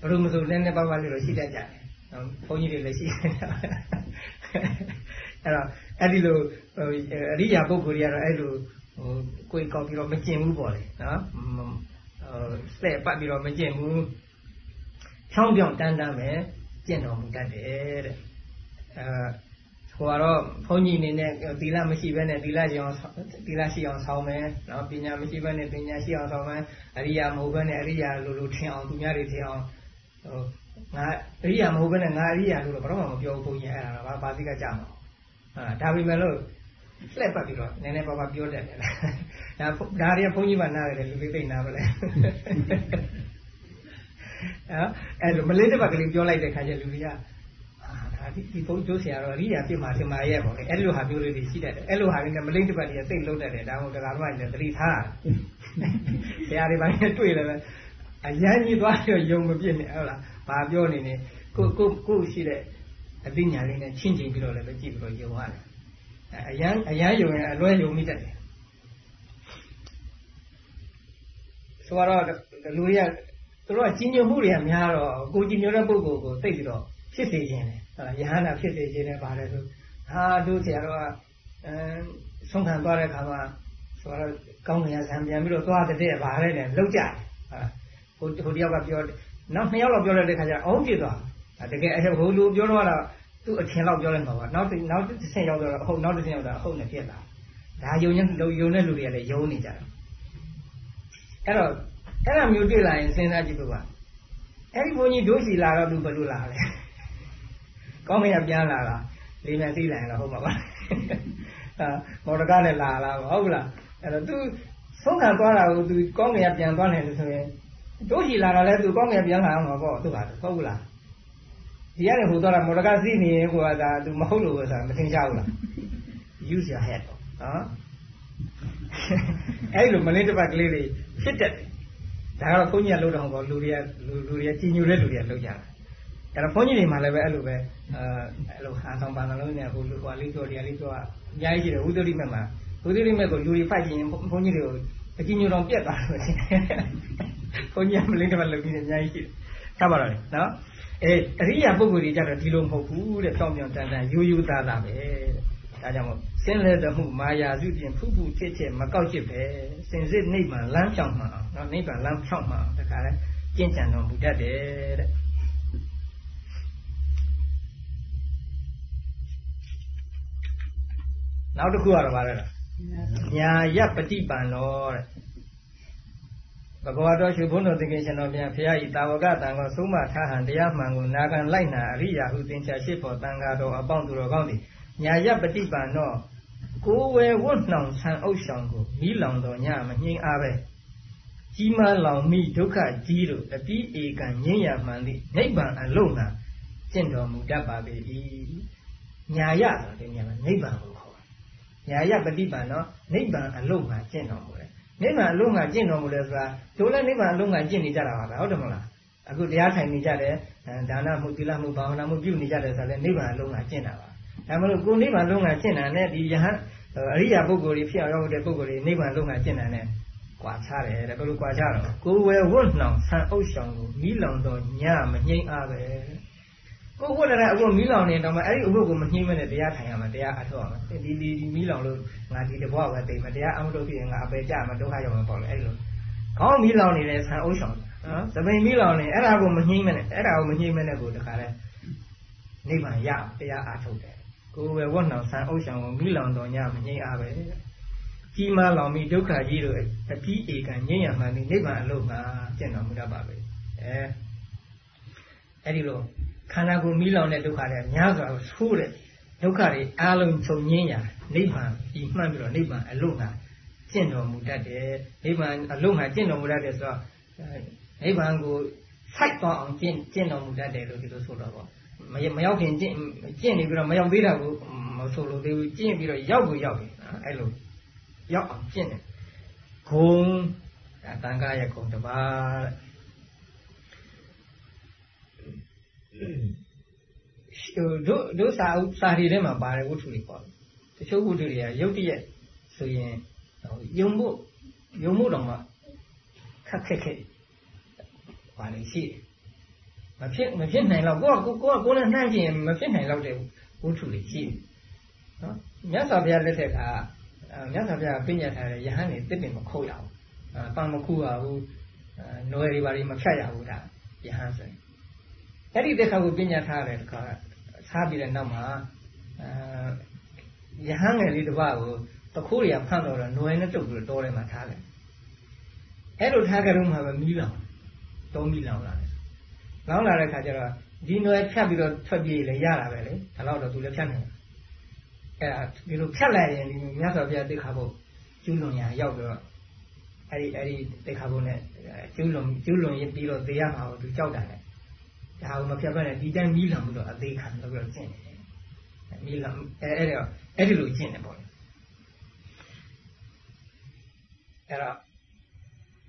ဘယ်လိုမဆိုလဲနဲ့ပါပါလေးတော့ရှိတတ်ကြတယ်နော်ဘုန်းကြီးတွေလည်းရှိတယ်အဲ့တော့အဲ့ဒီလိုအရိယာပုဂ္ဂိုလ်တွေကတော့အဲ့လိုဟိုကိုယ်ကောက်ပြီးတော့မကျင်ဘူးပေါ့လေနော်ဟိုစက်ပတ်ပြီးတော့မကျင်ဘူးချောင်းပြောင်းတန်းတန်းပဲကျင့်တော်မူတတ်တယ်တဲ့အဲ ဟိုကတော့ဘုန်းကြီးအနေနဲ့သီလမရှိဘဲနဲ့သီလရှိအောင်သီလရှိအောင်ဆောင်းမယ်နော်ပညာမရှိဘဲနဲ့ပညာရှိအောင်ဆောင်းမယ်အရိယာမဟုတ်ဘဲနဲ့အရိယာလိုလိုထင်အောင်သူများတွေထင်အောင်ဟိုငါအရိယာမဟုတ်ဘဲနဲ့ငါအရိယာလို့တော့ဘာမှမပြောဘူးဘုန်းကြီးအဲ့ဒါတော့ဘာသိကကြမှာအာဒါပေမဲ့လို့လှည့်ပတ်ပြီးတော့နည်းနည်းပါးပါးပြောတတ်တယ်လားဒါဒါတွေကဘုန်းကြီးမှနားရတယ်လူလေးသိနာပါလဲနော်အဲ့လိုမလေးတစ်ပတ်ကလေးပြောလိုက်တဲ့ခါကျလူတွေက ဒါဒီဒီဘုန်းကျိုးဆရာတော်အရိယာပြစ်မှာထင်မှာရဲ့ပေါ့လေအဲ့လိုဟာမျိုးလေးတွေရှိတတ်တယ်အဲ့လိုဟာလေးနဲ့မလိမ့်တစ်ပတ်ကြီးသိလုံးတတ်တယ်ဒါမှမဟုတ်တရားတော်ကလည်းသတိထားဆရာတွေပိုင်းနဲ့တွေ့တယ်ပဲအရန်ကြီးသွားပြီးယုံမပြစ်နဲ့ဟုတ်လားဘာပြောနေနေကိုကိုကိုရှိတဲ့အသိဉာဏ်လေးနဲ့ချင်းချင်းပြီးတော့လည်းပဲကြည့်ပြီးတော့ယုံရတယ်အရန်အရန်ယုံရင်အလွဲယုံမိတတ်တယ်ဆိုတော့လူတွေကသူတို့ကကြီးညိုမှုတွေကများတော့ကိုကြီးညိုတဲ့ပုဂ္ဂိုလ်ကိုသိပြီးတော့ဖြစ်စေခြင်းတယ်ဟုတ်လား ယဟန္တာဖြစ်စေခြင်းတယ်ပါတယ်ဆိုဟာတို့ဆရာတော်ကအဲဆုံးခံသွားတဲ့ခါမှာဆိုတော့ကောင်းကင်ကဆံပြန်ပြီးတော့သွားတဲ့ဘာလဲနဲ့လောက်ကြတယ်ဟိုဟိုတယောက်ကပြောနောက်နှစ်ယောက်လောက်ပြောတဲ့ခါကျအောင်ပြစ်သွားတကယ်အဲ့ဟိုလူပြောတော့တော့သူ့အထင်လောက်ပြောလိုက်မှာပါနောက်နောက်တစ်ဆင့်ရောက်တော့အဟုတ်နောက်တစ်ဆင့်ရောက်တာအဟုတ်နဲ့ပြက်တာဒါယုံညလုံယုံတဲ့လူတွေကလည်းယုံနေကြတယ်အဲ့တော့အဲ့ဒါမျိုးတွေ့လာရင်စဉ်းစားကြည့်ဖို့ပါအဲ့ဒီဘုန်းကြီးဒုစီလာတော့သူဘယ်လိုလာလဲ ကောင်းမရပြန်လာတာလေးမြန်သိလာရင်တော့ဟုတ်မှာပါအာမော်ဒကာနဲ့လာလာဟုတ်လားအဲ့တော့သူဆုံးခံသွားတာကိုသူကောင်းကင်ကပြန်သွားနိုင်တယ်ဆိုရင်တို့ရှိလာတာလဲသူကောင်းကင်ပြန်လာအောင်မှာပေါ့သူကဟုတ်ဘူးလားဒီကနေဟိုသွားတာမော်ဒကာစီးနေရင်ကိုကဒါသူမဟုတ်လို့ပဲဆိုတာမသင်ကြဘူးလား use your head နော်အဲ့လိုမလင်းတစ်ပတ်ကလေးတွေဖြစ်တတ်တယ်ဒါကတော့ဘုန်းကြီးကလုပ်တော့ဘောလူတွေကလူလူတွေကကြီးညိုတဲ့လူတွေကလုပ်ကြတာ အဲ့တော့ဘုန်းကြီးတွေမှာလည်းပဲအဲ့လိုပဲအဲအဲ့လိုဟာဆောင်ပါနှလုံးနဲ့ဟိုလူကလေးတို့တွေကလေးတို့ကအများကြီးရှိတယ်ဝိသုဒိမက်မှာဝိသုဒိမက်ကိုလူတွေဖိုက်ကြည့်ရင်ဘုန်းကြီးတွေကိုအကြီးညိုတော့ပြက်သွားတယ်ဘုန်းကြီးကမလင်းတစ်ပတ်လုပ်ပြီးအများကြီးရှိတယ်ထားပါတော့နော်အဲအရိယာပုဂ္ဂိုလ်တွေကြတော့ဒီလိုမဟုတ်ဘူးတဲ့ဖြောင်းပြောင်းတန်တန်ယူယူသားသားပဲဒါကြောင့်မို့စင်လဲတမှုမာယာစုပြင်ဖူးဖူးချစ်ချစ်မကောက်ချစ်ပဲစင်စစ်နိဗ္ဗာန်လမ်းဖြောင်းမှာနော်နိဗ္ဗာန်လမ်းဖြောင်းမှာတခါလဲကျင့်ကြံတော်မူတတ်တယ်တဲ့ နောက်တစ်ခုကတော့ဗါလဲညာယပฏิပန်တော်တဲ့ဘဂဝါတော်ရှင်ဘုန်းတော်သခင်ရှင်တော်မြတ်ဖရာဤတာဝကတန်ကိုသုံးမထားဟန်တရားမှန်ကိုနာခံလိုက်နာအရိယာဟုသင်္ချာရှိဖို့တန်ဃာတော်အပေါင်းသူတော်ကောင်းသည်ညာယပฏิပန်တော့ကိုယ်ဝယ်ဝတ်နှောင်ဆံအုပ်ဆောင်ကိုမိလောင်တော်ညမငြိမ်းအားပဲကြီးမားလောင်မိဒုက္ခကြီးတို့အပြီးဧကံငြိမ်းရမှန်သည့်နိဗ္ဗာန်အလုံးကကျင့်တော်မူတတ်ပါပေ၏ညာယဆိုတဲ့ညာနိဗ္ဗာန်ကို ခေါ်ညာယပฏิပန်တော့နိဗ္ဗာန်အလုံးကကျင့်တော်မူတယ်နိဗ္ဗာန်အလုံးကကျင့်တော်မူတယ်ဆိုတာတို့လည်းနိဗ္ဗာန်အလုံးကကျင့်နေကြတာပါပဲဟုတ်တယ်မလားအခုတရားထိုင်နေကြတယ်ဒါနမှုသီလမှုဘာဝနာမှုပြုနေကြတယ်ဆိုလည်းနိဗ္ဗာန်အလုံးကကျင့်တာပါဒါမလို့ကိုနိဗ္ဗာန်လုံးကကျင့်တာနဲ့ဒီယဟန်အရိယာပုဂ္ဂိုလ်တွေဖြစ်အောင်ရောက်တဲ့ပုဂ္ဂိုလ်တွေနိဗ္ဗာန်လုံးကကျင့်တာနဲ့ကွာခြားတယ်တဲ့ဘယ်လိုကွာခြားတော့ကိုယ်ဝယ်ဝတ်နှောင်ဆံအုပ်ဆောင်ကိုမိလောင်တော့ညမငြိမ့်အားပဲ ကိုယ်ဝတ်တဲ့အဝတ်မိလောင်နေတော့မှအဲ့ဒီအဝတ်ကိုမငြိမ့်မနဲ့တရားထိုင်ရမှာတရားအထောက်ရမှာဒီဒီဒီမိလောင်လို့ငါဒီတဘွားပဲတိတ်မှာတရားအမှုလုပ်ပြီးရင်ငါအပေကြမှာဒုက္ခရောက်မှာပေါ့လေအဲ့လိုခေါင်းမိလောင်နေတဲ့ဆံအုပ်ဆောင်နော်သပိန်မိလောင်နေအဲ့ဒါကိုမငြိမ့်မနဲ့အဲ့ဒါကိုမငြိမ့်မနဲ့ကိုတခါလဲနိဗ္ဗာန်ရတရားအထုတ်တယ်ကိုယ်ပဲဝတ်နှောင်ဆံအုပ်ဆောင်ကိုမိလောင်တော်ညမငြိမ်းအားပဲကြီးမားလောင်ပြီးဒုက္ခကြီးတို့အပြီးဧကငြိမ်းရမှန်ပြီးနိဗ္ဗာန်အလို့မှာကျင့်တော်မူတတ်ပါပဲအဲအဲ့ဒီလို ခန္ဓာကိုယ်မိလောင်တဲ့ဒုက္ခတွေများစွာဆိုးတဲ့ဒုက္ခတွေအလုံးချုပ်ငြိမ်းရာနိဗ္ဗာန်ဒီမှန်ပြီးတော့နိဗ္ဗာန်အလို့မှာကျင့်တော်မူတတ်တယ်နိဗ္ဗာန်အလို့မှာကျင့်တော်မူတတ်တယ်ဆိုတော့နိဗ္ဗာန်ကိုစိုက်သွားအောင်ကျင့်ကျင့်တော်မူတတ်တယ်လို့ဒီလိုဆိုတော့ပေါ့မရောက်ခင်ကျင့်ကျင့်နေပြီးတော့မရောက်သေးတာကိုမဆိုလို့သေးဘူးကျင့်ပြီးတော့ရောက်ကိုရောက်ပြီအဲ့လိုရောက်အောင်ကျင့်တယ်ဂုံဒါတန်ခါရဲ့ဂုံတစ်ပါး တို့တို့စာအုပ်စာတွေထဲမှာပါတယ်ဝတ္ထုတွေပေါ့တချို့ဝတ္ထုတွေကရုပ်တရက်ဆိုရင်ယုံဖို့ယုံဖို့တော့မှခက်ခက်ခက်ပါလိမ့်ရှိတယ်မဖြစ်မဖြစ်နိုင်တော့ကိုကကိုကိုကကိုနဲ့နှမ်းကြည့်ရင်မဖြစ်နိုင်တော့တဲ့ဝတ္ထုတွေရှိတယ်နော်မြတ်စွာဘုရားလက်ထက်ကမြတ်စွာဘုရားပြညတ်ထားတဲ့ယဟန်တွေတစ်ပင်မခုတ်ရဘူးအပန်မခုရဘူးနွယ်တွေဘာတွေမဖြတ်ရဘူးဒါယဟန်ဆိုရင် အဲ့ဒီတက်ခါကိုပြညတ်ထားတဲ့ခါစားပြီးတဲ့နောက်မှာအဲယဟန်ငယ်လေးတစ်ပါးကိုတခိုးတွေကဖန့်တော့တော့နွယ်နဲ့တုပ်ပြီးတော့တောထဲမှာထားတယ်အဲ့လိုထားကြတော့မှပဲမီးလောင်တုံးမီးလောင်လာတယ်လောင်းလာတဲ့ခါကျတော့ဒီနွယ်ဖြတ်ပြီးတော့ထွက်ပြေးလေရတာပဲလေဒါတော့တော့သူလည်းဖြတ်နိုင်တယ်အဲ့ဒါဒီလိုဖြတ်လိုက်ရင်ဒီမြတ်စွာဘုရားသိခါဖို့ကျူးလွန်ရာရောက်ပြီးတော့အဲ့ဒီအဲ့ဒီသိခါဖို့နဲ့ကျူးလွန်ကျူးလွန်ရင်ပြီးတော့သေရမှာကိုသူကြောက်တာလေ ဒါကိုမဖြတ်ဘဲနဲ့ဒီတိုင်းမိလောင်ပြီးတော့အသေးခံလို့ပြီးတော့ကျင့်တယ်မိလောင်အဲ့အဲ့တော့အဲ့ဒီလိုကျင့်တယ်ပေါ့လေအဲ့တော့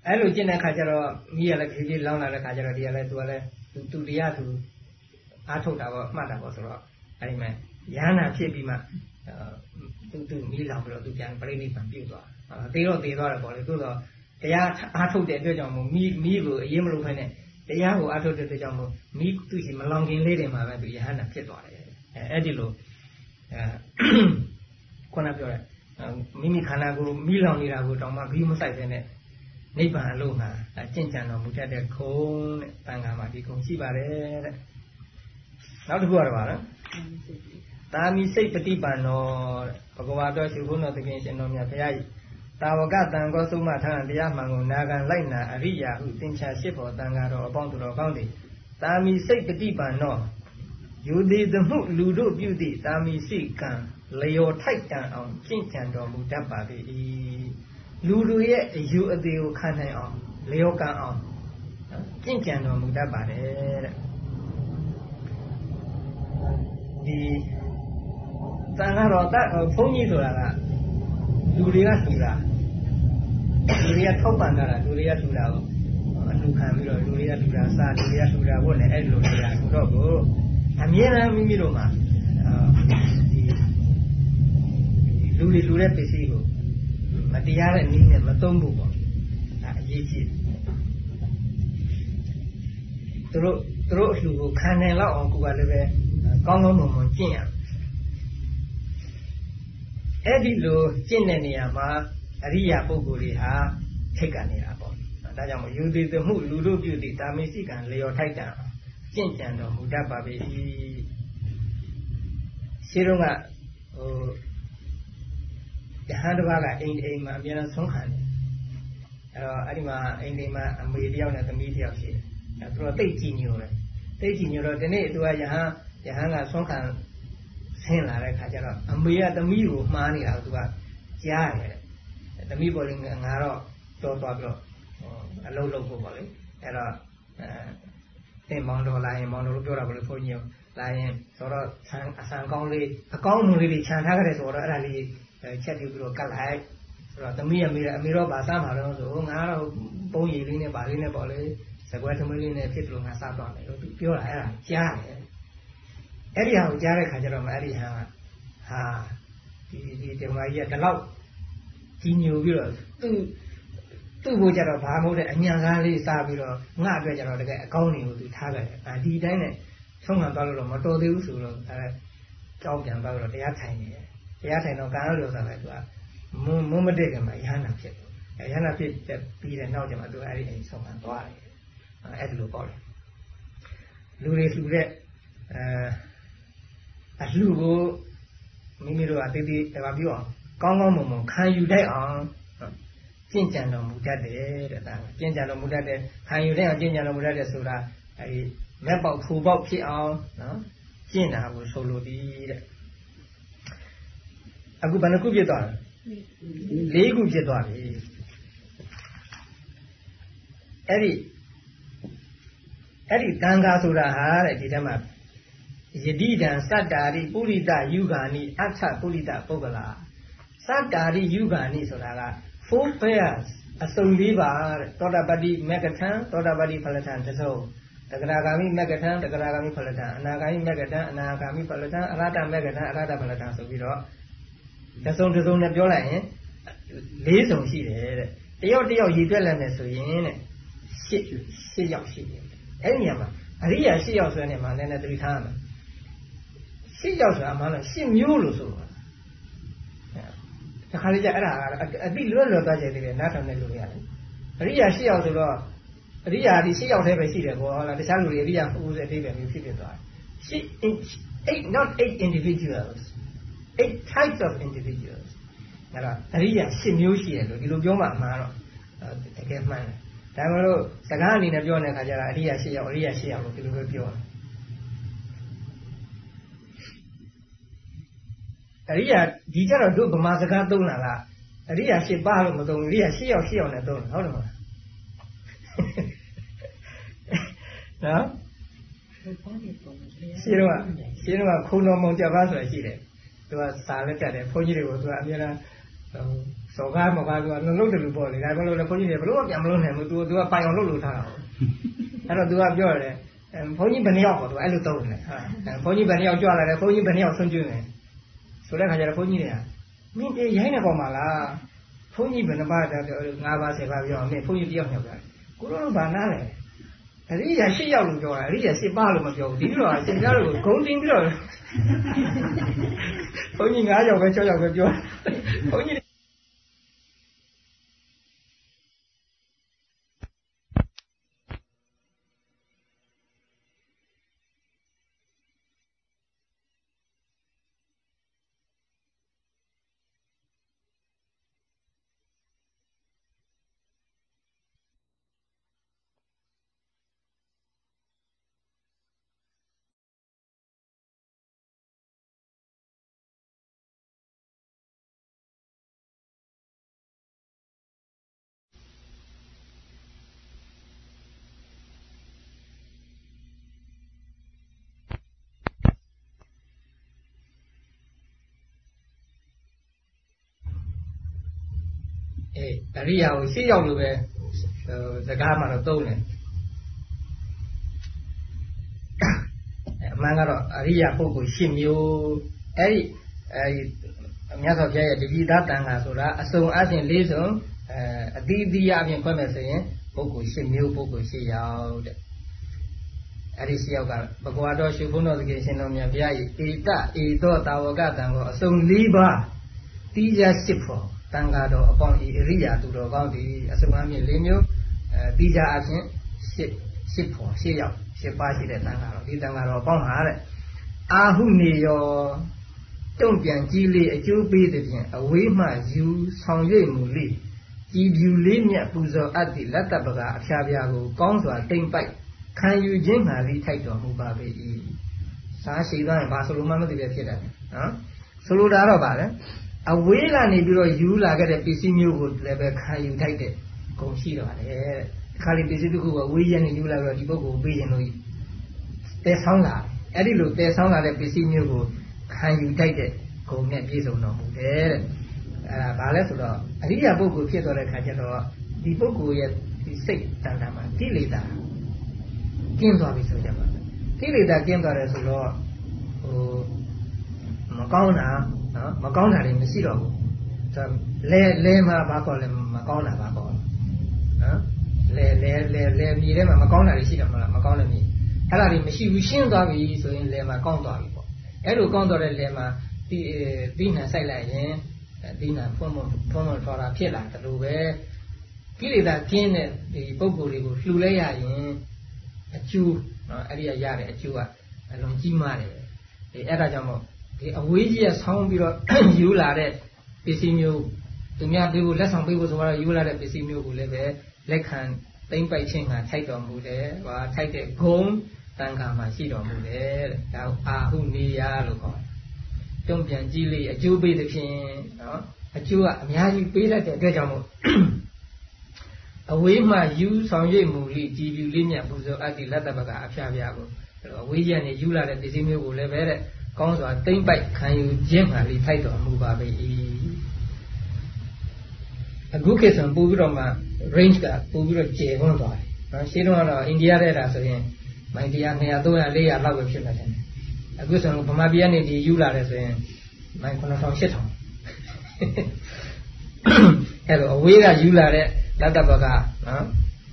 အဲ့လိုကျင့်တဲ့ခါကျတော့မိရလည်းခကြီးလောင်းလာတဲ့ခါကျတော့ဒီကလည်းသူကလည်းသူသူတရားသူအားထုတ်တာပေါ့မှတ်တာပေါ့ဆိုတော့အဲ့ဒီမှာရဟနာဖြစ်ပြီးမှသူသူမိလောင်ပြီးတော့သူပြန်ပြိဋိဘံပြုတ်သွားသေတော့သေသွားတယ်ပေါ့လေသို့တော့တရားအားထုတ်တဲ့အတွက်ကြောင့်မို့မိမိကိုအရေးမလို့ဖ ೇನೆ တရားကိုအားထုတ်တဲ့အတွက်ကြောင့်မို့မိသူစီမလောင်ခင်လေးတွေမှာပဲသူယဟနာဖြစ်သွားတယ်အဲအဲ့ဒီလိုအဲခုနပြောတဲ့မိမိခန္ဓာကိုယ်မိလောင်နေတာကိုတောင်မှဘီးမဆိုင်တဲ့နဲ့နိဗ္ဗာန်အလို့မှာကျင့်ကြံတော်မူတတ်တဲ့ခုံတဲ့တန်ခါမှာဒီခုံရှိပါတယ်တဲ့နောက်တစ်ခုကတော့ဗာနော်တာမီစိတ်ပฏิပန်တော်ဘဂဝါတော်ရှင်ဘုန်းတော်သခင်ရှင်တော်မြတ်ဘုရားကြီး တာဝကတန်ကောဆုံးမထံတရားမှန်ကိုနာခံလိုက်နာအရိယာဟုသင်္ချာရှိဖို့တန်ခါတော်အပေါင်းသူတော်ကောင်းသည်တာမီစိတ်ပฏิပန်တော်ယူသည်သမှုလူတို့ပြုသည့်တာမီစိကံလျော်ထိုက်တန်အောင်ကျင့်ကြံတော်မူတတ်ပါ၏လူတို့ရဲ့အယူအသေးကိုခံနိုင်အောင်လျော်ကံအောင်ကျင့်ကြံတော်မူတတ်ပါတယ်တဲ့ဒီသံဃာတော်တဘုန်းကြီးဆိုတာကလူတွေကလှူတာ လူတွေကထောက်ပံ့တာလူတွေကလှူတာကိုအလှူခံပြီးတော့လူတွေကလှူတာစားလူတွေကလှူတာဘုတ်နဲ့အဲ့လိုနေတာဆိုတော့ကိုအမြဲတမ်းမိမိတို့မှာဒီလူတွေလှူတဲ့ပစ္စည်းကိုမတရားတဲ့နည်းနဲ့မသုံးဖို့ပေါ့ဒါအရေးကြီးသူတို့သူတို့အလှူကိုခံနိုင်လောက်အောင်ကိုယ်ကလည်းပဲကောင်းကောင်းမွန်မွန်ကျင့်ရအဲ့ဒီလိုကျင့်တဲ့နေရာမှာ အရိယာပုဂ္ဂိုလ်တွေဟာထိတ်ကနေတာပေါ့ဒါကြောင့်မို့ယူသည်သမှုလူတို့ပြုသည်တာမေစိကံလျော်ထိုက်တံကျင့်ကြံတော်မူတတ်ပါပေ၏ရှင်းတော့ကဟိုယဟန်တစ်ပါးကအိမ်အိမ်မှာအများအားဆုံးခံတယ်အဲ့တော့အဲ့ဒီမှာအိမ်အိမ်မှာအမေတယောက်နဲ့သမီးတယောက်ရှိတယ်အဲ့သူတော့တိတ်ကြည်ညိုတယ်တိတ်ကြည်ညိုတော့ဒီနေ့သူကယဟန်ယဟန်ကဆုံးခံဆင်းလာတဲ့ခါကျတော့အမေကသမီးကိုမှားနေတာကိုသူကကြားရတယ် သမီးပေါ်လေးငါတော့တော်သွားပြီးတော့အလုံးလုံးဖို့ပေါ့လေအဲ့တော့အဲတင်မောင်တော်လာရင်မောင်တော်တို့ပြောတာဘယ်လိုဘုန်းကြီးလာရင်ဆိုတော့ဆန်အဆန်ကောင်းလေးအကောင်းမွန်လေးတွေခြံထားကြတယ်ဆိုတော့အဲ့ဒါလေးချက်ပြီးတော့ကတ်လိုက်ဆိုတော့သမီးရမေးတယ်အမေတော့ဗာစားမှာတော့ဆိုငါတော့ပုံရည်လေးနဲ့ဗာလေးနဲ့ပေါ့လေစကွဲသမီးလေးနဲ့ဖြစ်လို့ငါစားသွားမယ်လို့သူပြောတာအဲ့ဒါကြားတယ်အဲ့ဒီဟာကိုကြားတဲ့ခါကျတော့မအဲ့ဒီဟာဟာဒီဒီဒီမကြီးကဒီလောက် ကြီးညိုပြီးတော့သူ့သူ့ကိုကြတော့ဘာမဟုတ်တဲ့အညာကားလေးစားပြီးတော့ငါအတွက်ကြတော့တကယ်အကောင်းတွေကိုသူထားခဲ့တယ်။အဲဒီတိုင်းနဲ့ဆုံးခံသွားလို့တော့မတော်သေးဘူးဆိုတော့အဲကြောင်းပြန်သွားတော့တရားထိုင်နေတယ်။တရားထိုင်တော့ကာလို့ဆိုတာလည်းသူကမုံမုံမတက်ကမှရဟန္တာဖြစ်တယ်။အဲရဟန္တာဖြစ်ပြီးတဲ့နောက်ကျမှသူအဲ့ဒီအိမ်ဆုံးခံသွားတယ်။အဲ့ဒီလိုပေါ့လေ။လူတွေလှူတဲ့အဲအလှကိုမိမိတို့ကတည်တည်ဒါပြောအောင် ကောင်းကောင်းမွန်မွန်ခံယူတတ်အောင်ကျင့်ကြံတော်မူတတ်တယ်တဲ့ဒါကျင့်ကြံတော်မူတတ်တယ်ခံယူတဲ့အောင်ကျင့်ကြံတော်မူတတ်တယ်ဆိုတာအဲဒီမက်ပေါက်ထူပေါက်ဖြစ်အောင်နော်ကျင့်တာကိုဆိုလိုသည်တဲ့အခုဘယ်နှခုဖြစ်သွားလဲ၄ခုဖြစ်သွားပြီအဲ့ဒီအဲ့ဒီတန်ခါဆိုတာဟာတဲ့ဒီထဲမှာယတိတံစတ္တာရိပုရိသယူဂာနိအထပုရိသပုဂ္ဂလာ စတ္တာရိယူဂာနိဆိုတာက four pairs အစုံလေးပါတဲ့သောတာပတိမေကထံသောတာပတိဖလထံတစုံတဂရဂာမိမေကထံတဂရဂာမိဖလထံအနာဂာမိမေကထံအနာဂာမိဖလထံအရဟတမေကထံအရဟတဖလထံဆိုပြီးတော့တစုံတစုံနဲ့ပြောလိုက်ရင်လေးစုံရှိတယ်တဲ့တယောက်တယောက်ရည်တွက်လိုက်မယ်ဆိုရင်တဲ့ရှစ်ရှစ်ယောက်ရှိတယ်အဲ့ဒီနေရာမှာအရိယာရှစ်ယောက်ဆိုတဲ့နေရာမှာလည်းနည်းသတိထားရမယ်ရှစ်ယောက်ဆိုတာအမှန်တော့ရှစ်မျိုးလို့ဆိုတော့ တခါလေကျအဲ့ဒါအတိလွတ်လွတ်သွားကြတယ်လေနားထောင်နေလို့ရတယ်အရိယာ၈ယောက်ဆိုတော့အရိယာဒီ၈ယောက်တည်းပဲရှိတယ်ပေါ့ဟုတ်လားတခြားလူတွေအရိယာဦးစေအသေးပဲမျိုးဖြစ်ဖြစ်သွားတယ် eight not eight individuals eight types of individuals အဲ့တော့အရိယာ၈မျိုးရှိတယ်လို့ဒီလိုပြောမှအမှားတော့တကယ်မှန်တယ်ဒါမှမဟုတ်စကားအနေနဲ့ပြောတဲ့အခါကျတော့အရိယာ၈ယောက်အရိယာ၈ယောက်လို့ဒီလိုပဲပြောတယ် အရိယာဒီကြတော့တို့ဗမာစကားသုံးတာလားအရိယာ၈ပါးလို့မသုံးဘူးအရိယာ၈ယောက်၈ယောက်နဲ့သုံးတယ်ဟုတ်တယ်မလားနော်ရှင်းတော့ရှင်းတော့ခုံတော်မုံကြပါဆိုတာရှိတယ်သူကစာလက်တက်တယ်ဘုန်းကြီးတွေကိုသူကအများအားစောကားမကားသူကနှလုံးတလူပေါ့လေဒါပေမဲ့လို့ဘုန်းကြီးတွေဘလို့ပြန်မလို့နိုင်ဘူးသူသူကပိုင်အောင်လုပ်လို့ထားတာအဲ့တော့သူကပြောတယ်ဘုန်းကြီးဘယ်နှယောက်ပေါ့သူအဲ့လိုသုံးတယ်ဟာဘုန်းကြီးဘယ်နှယောက်ကြွလာတယ်ဘုန်းကြီးဘယ်နှယောက်ဆွန့်ကျွင်းတယ် ဆိုတဲ့ခါကျတော့ဘုန်းကြီးတွေကမင်းတေးရိုင်းနေပေါ်မှာလားဘုန်းကြီးဘယ်နှပါးတော့၅ပါး၁၀ပါးပြောမင်းဘုန်းကြီးတယောက်ညောက်တယ်ကိုတို့ဘာနားလဲအရိယာ၈ယောက်လို့ပြောတာအရိယာ၈ပါးလို့မပြောဘူးဒီလိုကစင်ကြလို့ဂုံတင်ပြီးတော့ဘုန်းကြီး9ယောက်ပဲ6ယောက်ပဲပြောဘုန်းကြီး အေးအရိယာကိုရှေ့ရောက်လို့ပဲစကားမှတော့သုံးတယ်အမှန်ကတော့အရိယာပုဂ္ဂိုလ်ရှင်းမျိုးအဲ့ဒီအဲဒီမြတ်စွာဘုရားရဲ့တတိသားတန်ခါဆိုတာအစုံအပြင်၄စုံအဲအတိအတိအပြင်ခွဲမယ်ဆိုရင်ပုဂ္ဂိုလ်ရှင်းမျိုးပုဂ္ဂိုလ်ရှင်းရောက်တဲ့အဲ့ဒီရှင်းရောက်ကဘဂဝါတော်ရှုဘုန်းတော်သခင်ရှင်တော်မြတ်ဘုရား၏ဧတဧသောတာဝကတံကိုအစုံ၄ပါးတိကျစစ်ဖို့ တန်ဃာတော်အပေါင်းဤအရိယာသူတော်ကောင်းဒီအစုံအမြင့်၄မျိုးအဲတိကျအချင်းရှစ်ရှစ်ဖို့ရှစ်ယောက်ရှစ်ပါးရှိတဲ့တန်ဃာတော်ဒီတန်ဃာတော်အပေါင်းဟာတဲ့အာဟုနေယောတုံ့ပြန်ကြီးလေးအကျိုးပေးတဲ့ဖြင့်အဝေးမှယူဆောင်ရွက်မူလိကြည်ပြူလေးမြတ်ပူဇော်အပ်သည့်လက်တပကအဖျားပြားကိုကောင်းစွာတိမ့်ပိုက်ခံယူခြင်းမှလိထိုက်တော်မူပါပေ၏စားရှိသွားရင်ဘာဆိုလို့မှမသိပဲဖြစ်တယ်နော်ဆိုလိုတာတော့ဗါလဲ အဝေးကနေပြီးတော့ယူလာခဲ့တဲ့ပစ္စည်းမျိုးကိုလည်းပဲခံယူထိုက်တဲ့ဂုဏ်ရှိတော့တယ်ခါလီပစ္စည်းတစ်ခုကဝေးရနေယူလာပြီးတော့ဒီပုဂ္ဂိုလ်ပေးခြင်းလို့တဲဆောင်းလာအဲ့ဒီလိုတဲဆောင်းလာတဲ့ပစ္စည်းမျိုးကိုခံယူထိုက်တဲ့ဂုဏ်နဲ့ပြည့်စုံတော်မူတယ်တဲ့အဲဒါဘာလဲဆိုတော့အရိယာပုဂ္ဂိုလ်ဖြစ်သွားတဲ့ခါကျတော့ဒီပုဂ္ဂိုလ်ရဲ့ဒီစိတ်တန်တာမှာကိလေသာကင်းသွားပြီဆိုကြပါကိလေသာကင်းသွားတယ်ဆိုတော့ဟိုမကောင်းတာ နော်မကောင်းတာတွေမရှိတော့ဘူးဒါလဲလဲမှာဘာခေါ်လဲမကောင်းတာဘာခေါ်နော်လဲလဲလဲလဲမြေထဲမှာမကောင်းတာတွေရှိတယ်မလားမကောင်းတဲ့မြေအဲ့ဒါတွေမရှိဘူးရှင်းသွားပြီဆိုရင်လဲမှာကောင်းသွားပြီပေါ့အဲ့လိုကောင်းသွားတဲ့လဲမှာဒီဒီနှံဆိုင်လိုက်ရင်ဒီနှံဖွင့်ဖွင့်ဖွင့်ဖွင့်ထော်တာဖြစ်လာတယ်လို့ပဲကိလေသာကျင်းတဲ့ဒီပုံကိုယ်တွေကိုလှူလဲရရင်အကျိုးနော်အဲ့ဒီရရတဲ့အကျိုးကအလုံးကြီးမားတယ်အဲအဲ့ဒါကြောင့်မို့ ဒီအဝေးကြီးကဆောင်းပြီးတော့ယူလာတဲ့ပစ္စည်းမျိုးသူများပေးဖို့လက်ဆောင်ပေးဖို့ဆိုတော့ယူလာတဲ့ပစ္စည်းမျိုးကိုလည်းပဲလက်ခံသိမ့်ပိုက်ခြင်းကထိုက်တော်မူတယ်။ဟာထိုက်တဲ့ဂုံတန်ခါမှာရှိတော်မူတယ်တဲ့။ဒါအာဟုနေယလို့ခေါ်တယ်။တုံ့ပြန်ကြည့်လေအကျိုးပေးသဖြင့်နော်အကျိုးကအများကြီးပေးလိုက်တဲ့အတွက်ကြောင့်မို့အဝေးမှယူဆောင်ရိပ်မူလိကြည်ပြူလေးမြတ်ပူဇော်အတ္တိလတ္တပကအဖျားဖျားကိုအဝေးရနေယူလာတဲ့ပစ္စည်းမျိုးကိုလည်းပဲတဲ့ ကောင်းစွာတိမ့်ပိုက်ခံယူခြင်းမှလေးထိုက်တော်မူပါပေ၏အခုခေတ်ဆိုပို့ပြီးတော့မှ range ကပို့ပြီးတော့ကျယ်ဝန်းသွားတယ်နော်ရှင်းတော့တော့အိန္ဒိယတဲ့တာဆိုရင်မိုင်တရား200 300 400လောက်ပဲဖြစ်မှာတယ်အခုဆိုတော့ဗမာပြည်ကနေဒီယူလာတယ်ဆိုရင်မိုင်9000 8000အဲ့တော့အဝေးကယူလာတဲ့လက်တဘကနော်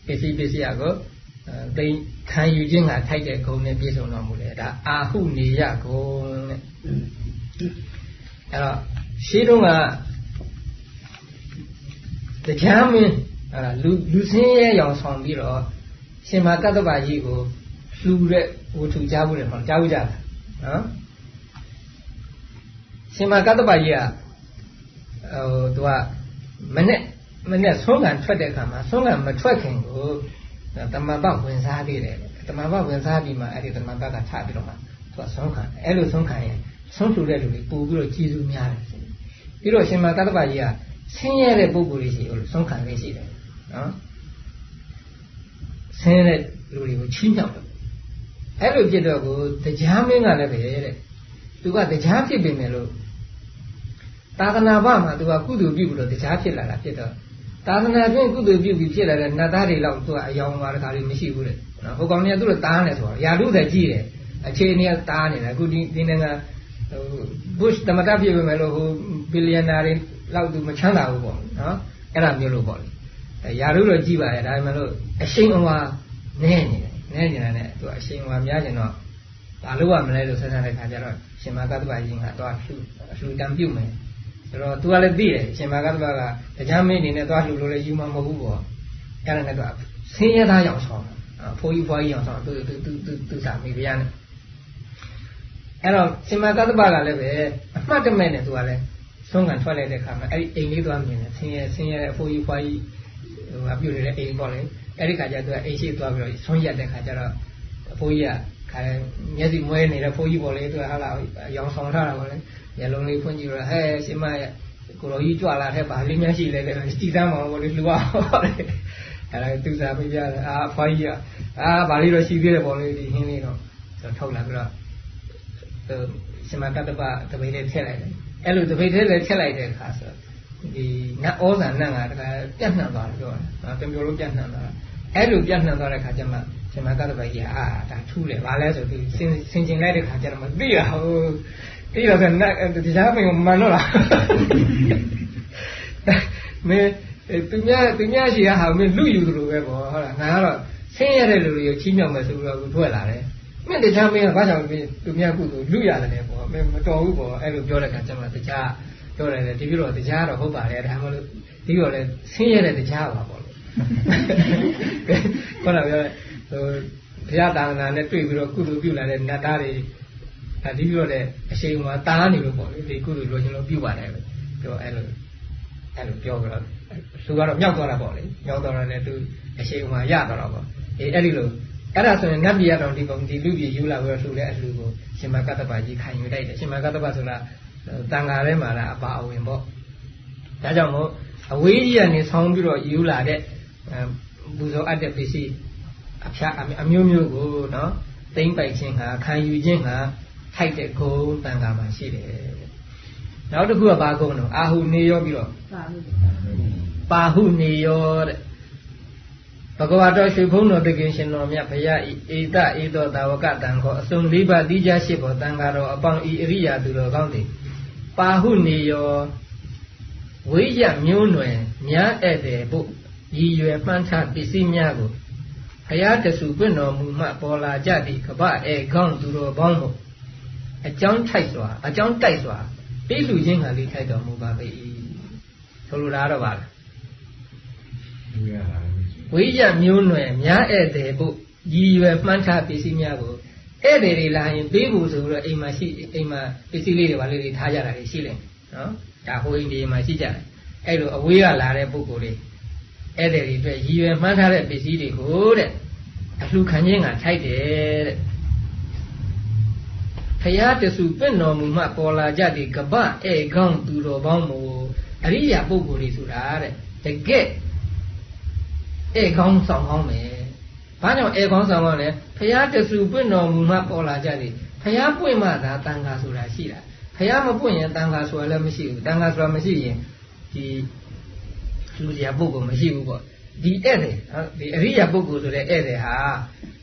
ပစ္စည်းပစ္စည်းအကိုသိ ခံယူခြင်းကထိုက်တဲ့ဂုဏ်နဲ့ပြည့်စုံတော်မူတယ်ဒါအာဟုနေယဂုဏ်တဲ့အဲ့တော့ရှင်းတော့ကတရားမင်းအဲ့ဒါလူလူစင်းရဲရောင်ဆောင်ပြီးတော့ရှင်မာကတ္တဗာကြီးကိုလှူတဲ့ဝတ္ထုကြားဘူးလေမဟုတ်ကြားဘူးကြလားနော်ရှင်မာကတ္တဗာကြီးကဟိုသူကမနဲ့မနဲ့ဆုံးခံထွက်တဲ့အခါမှာဆုံးခံမထွက်ခင်ကို တမန်ဘဝင်စားသေးတယ်တမန်ဘဝင်စားပြီးမှအဲ့ဒီတမန်ဘကထပြီးတော့မှသူကဆုံးခံအဲ့လိုဆုံးခံရင်ဆုံးထူတဲ့လူတွေပို့ပြီးတော့ကျေးဇူးများတယ်ပြီးတော့ရှင်မတတ္တပကြီးကဆင်းရဲတဲ့ပုဂ္ဂိုလ်တွေရှိလို့ဆုံးခံနေရှိတယ်နော်ဆင်းရဲတဲ့လူတွေကိုချီးမြှောက်တယ်အဲ့လိုဖြစ်တော့ကိုတရားမင်းကလည်းပဲတဲ့သူကတရားဖြစ်ပြီမယ်လို့သာသနာ့ဘာမှာသူကကုသိုလ်ပြုပြီးတော့တရားဖြစ်လာတာဖြစ်တော့ သာသနာ့ပြင်ကုသိုလ်ပြုပြီးဖြစ်လာတဲ့နတ်သားတွေလောက်သူကအယောင်ပါတခါလေးမရှိဘူးတဲ့နော်ဟိုကောင်တွေကသူတို့တားနေဆိုတော့ယာလူသက်ကြီးတယ်အခြေအနေကတားနေတာအခုဒီဒီနိုင်ငံဟို Bush တမတပြည့်ပဲလို့ဟိုဘီလီယံနာတွေလောက်သူမချမ်းသာဘူးပေါ့နော်အဲ့ဒါမျိုးလို့ပေါ့လေယာလူတော့ကြီးပါရဲ့ဒါပေမဲ့လို့အရှိန်အဝါနဲနေတယ်နဲနေတာနဲ့သူအရှိန်အဝါများကျင်တော့ဘာလို့ရမလဲလို့စဉ်းစားတဲ့ခါကျတော့ရှင်မကတ္တဗကြီးကတော့လှူလှူတံပြုတ်မယ် ဆိုတော့ तू ကလည်းသိတယ်ရှင်မာကတ္တဗကတရားမင်းအနေနဲ့သွားလှူလို့လည်းယူမှာမဟုတ်ဘူးပေါ့အဲ့ဒါနဲ့သူဆင်းရဲသားရောက်ဆောင်ဖိုးကြီးဖွားကြီးရောက်ဆောင်သူသူသူသူသူစာမိဖုရားနဲ့အဲ့တော့ရှင်မာကတ္တဗကလည်းပဲအမှတ်တမဲ့နဲ့သူကလည်းဆုံးခံထွက်လိုက်တဲ့အခါမှာအဲ့ဒီအိမ်လေးသွားမြင်တယ်ဆင်းရဲဆင်းရဲတဲ့အဖိုးကြီးဖွားကြီးဟိုအပြုတ်နေတဲ့အိမ်ပေါ့လေအဲ့ဒီခါကျသူကအိမ်ရှိသွားပြီးတော့ဆုံးရက်တဲ့ခါကျတော့အဖိုးကြီးကခါမျက်စိမွဲနေတဲ့ဖိုးကြီးပေါ့လေသူကဟာလာရောင်ဆောင်ထားတာပေါ့လေ မျက်လုံးလေးဖွင့်ကြည့်တော့ဟဲ့ရှင်မရဲ့ကိုတော်ကြီးကြွလာတဲ့ဗာလေးများရှိလဲတယ်စီတမ်းမှာပေါ့လေလူကပေါ့လေအဲ့ဒါသူစားပြပြတယ်အာဖွားကြီးကအာဗာလေးတော့ရှိသေးတယ်ပေါ့လေဒီဟင်းလေးတော့ဆိုထုတ်လာပြီးတော့ရှင်မကတ္တပတပိတ်လေးထည့်လိုက်တယ်အဲ့လိုတပိတ်လေးလည်းထည့်လိုက်တဲ့အခါဆိုဒီနတ်ဩဇာနတ်ကတခါပြတ်နှံ့သွားတယ်ပြောတာပြန်ပြောလို့ပြတ်နှံ့သွားတာအဲ့လိုပြတ်နှံ့သွားတဲ့ခါကျမှရှင်မကတ္တပကြီးအာဒါထူးတယ်ဗာလဲဆိုပြီးစင်စင်ကျင်လိုက်တဲ့ခါကျတော့မသိရဘူး သိရဆိုနတ်တရားမင်းမှန်တော့လားမင်းသူများသူများရှိရဟာမင်းလူယူသလိုပဲပေါ့ဟုတ်လားငါကတော့ဆင်းရဲတဲ့လူတွေကိုချီးမြှောက်မယ်ဆိုပြီးတော့ထွက်လာတယ်မင်းတရားမင်းကဘာကြောင့်သူများကုသိုလ်လူရတယ်လေပေါ့မင်းမတော်ဘူးပေါ့အဲ့လိုပြောတဲ့ခါကျမှတရားပြောတယ်လေဒီပြီးတော့တရားတော့ဟုတ်ပါတယ်ဒါမှမဟုတ်ဒီတော့လေဆင်းရဲတဲ့တရားပါပေါ့လို့ခေါင်းကပြောဟိုဘုရားတာနာနဲ့တွေ့ပြီးတော့ကုသိုလ်ပြုလာတဲ့နတ်သားတွေ ဒါဒီပြီးတော့လေအရှိန်မှာတားနေလို့ပေါ့လေဒီကုသိုလ်လိုချင်လို့ပြုပါတယ်ပြောအဲ့လိုအဲ့လိုပြောကြတော့သူကတော့မြောက်သွားတာပေါ့လေမြောက်သွားတာနဲ့သူအရှိန်မှာရသွားတော့ပေါ့အေးအဲ့ဒီလိုအဲ့ဒါဆိုရင်နတ်ပြည်ရတော်ဒီကောင်ဒီလူပြည်ယူလာပြီးတော့လှူတဲ့အလှူကိုရှင်မကတ္တပကြီးခံယူလိုက်တယ်ရှင်မကတ္တပဆိုတာတန်ဃာထဲမှာလားအပါအဝင်ပေါ့ဒါကြောင့်မို့အဝေးကြီးကနေဆောင်းပြီးတော့ယူလာတဲ့ပူဇော်အပ်တဲ့ပစ္စည်းအဖျားအမျိုးမျိုးကိုနော်သိမ့်ပိုက်ခြင်းဟာခံယူခြင်းဟာ ထိုက်တဲ့ဂုဏ်တန်ခါမှာရှိတယ်နောက်တစ်ခုကဘာဂုဏ်တော့အာဟုနေရောပြီးတော့ပါဟုနေရောတဲ့ဘဂဝါတော်ရွှေဖုံးတော်တကင်ရှင်တော်မြတ်ဘုရားဤဧတဧသောတာဝကတံခောအစုံလေးပါးတိကြရှိဖို့တန်ခါတော်အပေါင်းဤအရိယာသူတော်ကောင်းသည်ပါဟုနေရောဝိရမျိုးနွယ်များဧည့်သည်ဖို့ရည်ရွယ်မှန်းထားပစ္စည်းများကိုဘုရားတဆူပွင့်တော်မူမှပေါ်လာကြသည့်ကပ္ပဧကောင်းသူတော်ပေါင်းတို့ အကြောင်းထိုက်စွာအကြောင်းတိုက်စွာပြေးလူချင်းကလေးထိုက်တော်မူပါပေ၏ဆိုလိုတာတော့ပါလားဝိရမျိုးနွယ်များဧည့်သည်ဖို့ရည်ရွယ်မှန်းထားပစ္စည်းများကိုဧည့်သည်တွေလာရင်ပေးဖို့ဆိုတော့အိမ်မှာရှိအိမ်မှာပစ္စည်းလေးတွေပါလေးတွေထားကြတာတွေရှိတယ်နော်ဒါဟိုအိမ်ဒီမှာရှိကြတယ်အဲ့လိုအဝေးကလာတဲ့ပုဂ္ဂိုလ်တွေဧည့်သည်တွေအတွက်ရည်ရွယ်မှန်းထားတဲ့ပစ္စည်းတွေကိုတဲ့အလှခံခြင်းကထိုက်တယ်တဲ့ ဖရာတဆူပြင့်တော်မူမှပေါ်လာကြသည့်ကပ္ပဧကောင်းသူတော်ပေါင်းမူအရိယာပုဂ္ဂိုလ်တွေဆိုတာတဲ့တကယ်ဧကောင်းဆောင်ကောင်းမယ်။ဘာကြောင့်ဧကောင်းဆောင်ကောင်းလဲဖရာတဆူပြင့်တော်မူမှပေါ်လာကြသည်ဖရာပွင့်မှသာတန်ခါဆိုတာရှိတာဖရာမပွင့်ရင်တန်ခါဆိုတာလည်းမရှိဘူးတန်ခါဆိုတာမရှိရင်ဒီလူစရာပုဂ္ဂိုလ်မရှိဘူးပေါ့ဒီဧည့်သည်ဒီအရိယာပုဂ္ဂိုလ်ဆိုတဲ့ဧည့်သည်ဟာ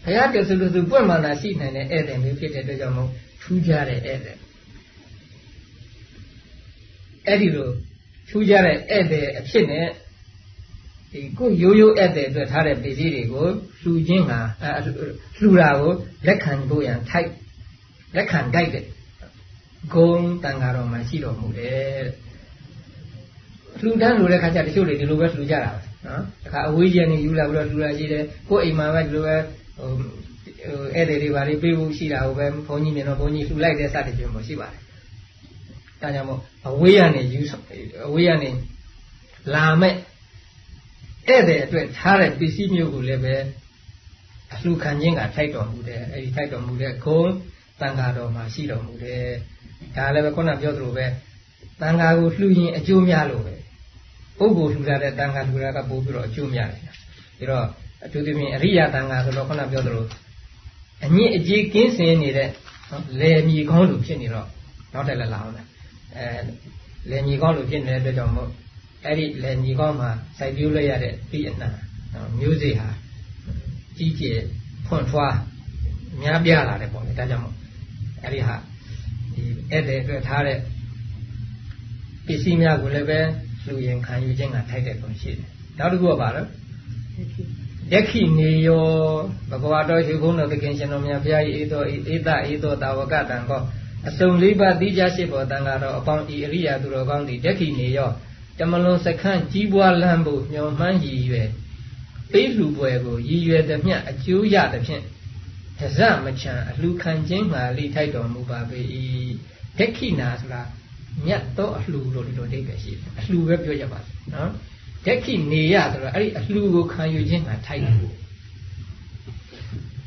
ဘုရားတဆူလို့သူပွင့်မှန်တာရှိနိုင်တဲ့ဧည့်သည်မျိုးဖြစ်တဲ့အတွက်ကြောင့်မို့ ထူးခြားတဲ့ဧည့်သည်အဲ့ဒီလိုထူးခြားတဲ့ဧည့်သည်အဖြစ်နဲ့ဒီကိုရိုးရိုးဧည့်သည်အတွက်ထားတဲ့ပစ္စည်းတွေကိုလှူခြင်းဟာလှူတာကိုလက်ခံဖို့ရန်ထိုက်လက်ခံတိုက်တဲ့ဂုံတန်ဃာတော်မှာရှိတော်မူတယ်လှူဒန်းလို့တဲ့ခါကျတချို့တွေဒီလိုပဲလှူကြတာပဲနော်တခါအဝေးကြီးကနေယူလာပြီးတော့လှူလာရှိတယ်ကိုယ်အိမ်မှာပဲဒီလိုပဲဟို ဧည့်သည်တွေဘာတွေပေးဖို့ရှိတာကိုပဲဘုန်းကြီးမြင်တော့ဘုန်းကြီးလှူလိုက်တဲ့စတဲ့ပြင်ပေါ်ရှိပါတယ်ဒါကြောင့်မို့အဝေးကနေယူအဝေးကနေလာမဲ့ဧည့်သည်အတွက်ထားတဲ့ပစ္စည်းမျိုးကိုလည်းပဲအလှခံခြင်းကထိုက်တော်မူတယ်အဲဒီထိုက်တော်မူတဲ့ဂုံတန်ဃာတော်မှာရှိတော်မူတယ်ဒါလည်းပဲခုနပြောသလိုပဲတန်ခါကိုလှူရင်အကျိုးများလို့ပဲပုဂ္ဂိုလ်လှူတာတဲ့တန်ခါလှူတာကပို့ပြီးတော့အကျိုးများတယ်ပြီးတော့အထူးသဖြင့်အရိယာတန်ခါဆိုတော့ခုနပြောသလို အညစ်အကြေးကင်းစင်နေတဲ့လယ်မြေကောင်းလို့ဖြစ်နေတော့နောက်တက်လာလာအောင်လေအဲလယ်မြေကောင်းလို့ဖြစ်နေတဲ့အတွက်ကြောင့်မို့အဲ့ဒီလယ်မြေကောင်းမှာစိုက်ပျိုးလိုက်ရတဲ့ပြည်အနှံမျိုးစေ့ဟာကြီးကျယ်ဖွံ့ဖွားများပြားလာတယ်ပေါ့လေဒါကြောင့်မို့အဲ့ဒီဟာဒီအဲ့တဲ့အတွက်ထားတဲ့ပစ္စည်းများကိုလည်းပဲလူရင်ခံယူခြင်းကထိုက်တဲ့ပုံရှိတယ်နောက်တစ်ခုကဘာလဲ ယက္ခိနေယောဘဂဝါတော်ရှိခုံးတော်သခင်ရှင်တော်မြတ်ဘုရား၏ဧသောဧတဧသောတာဝကတံကောအစုံလေးပါးတိကျရှိပေါ်တန်ဃာတော်အပေါင်းဤအရိယာသူတော်ကောင်းသည်ယက္ခိနေယောတမလွန်စခန့်ကြီးပွားလန်းဖို့မျှော်မှန်းရည်ရွယ်ပေးလှူပွဲကိုရည်ရွယ်သည်မြအကျိုးရသည်ဖြင့်တဇမချံအလှခံခြင်းမှာလိထိုက်တော်မူပါပေ၏ဒက္ခိနာဆိုတာမြတ်သောအလှလို့ဒီလိုအိဗယ်ရှိတယ်အလှပဲပြောကြပါနော် ဒက္ခိနေရဆိုတော့အဲ့ဒီအလှကိုခံယူခြင်းမှာထိုက်တယ်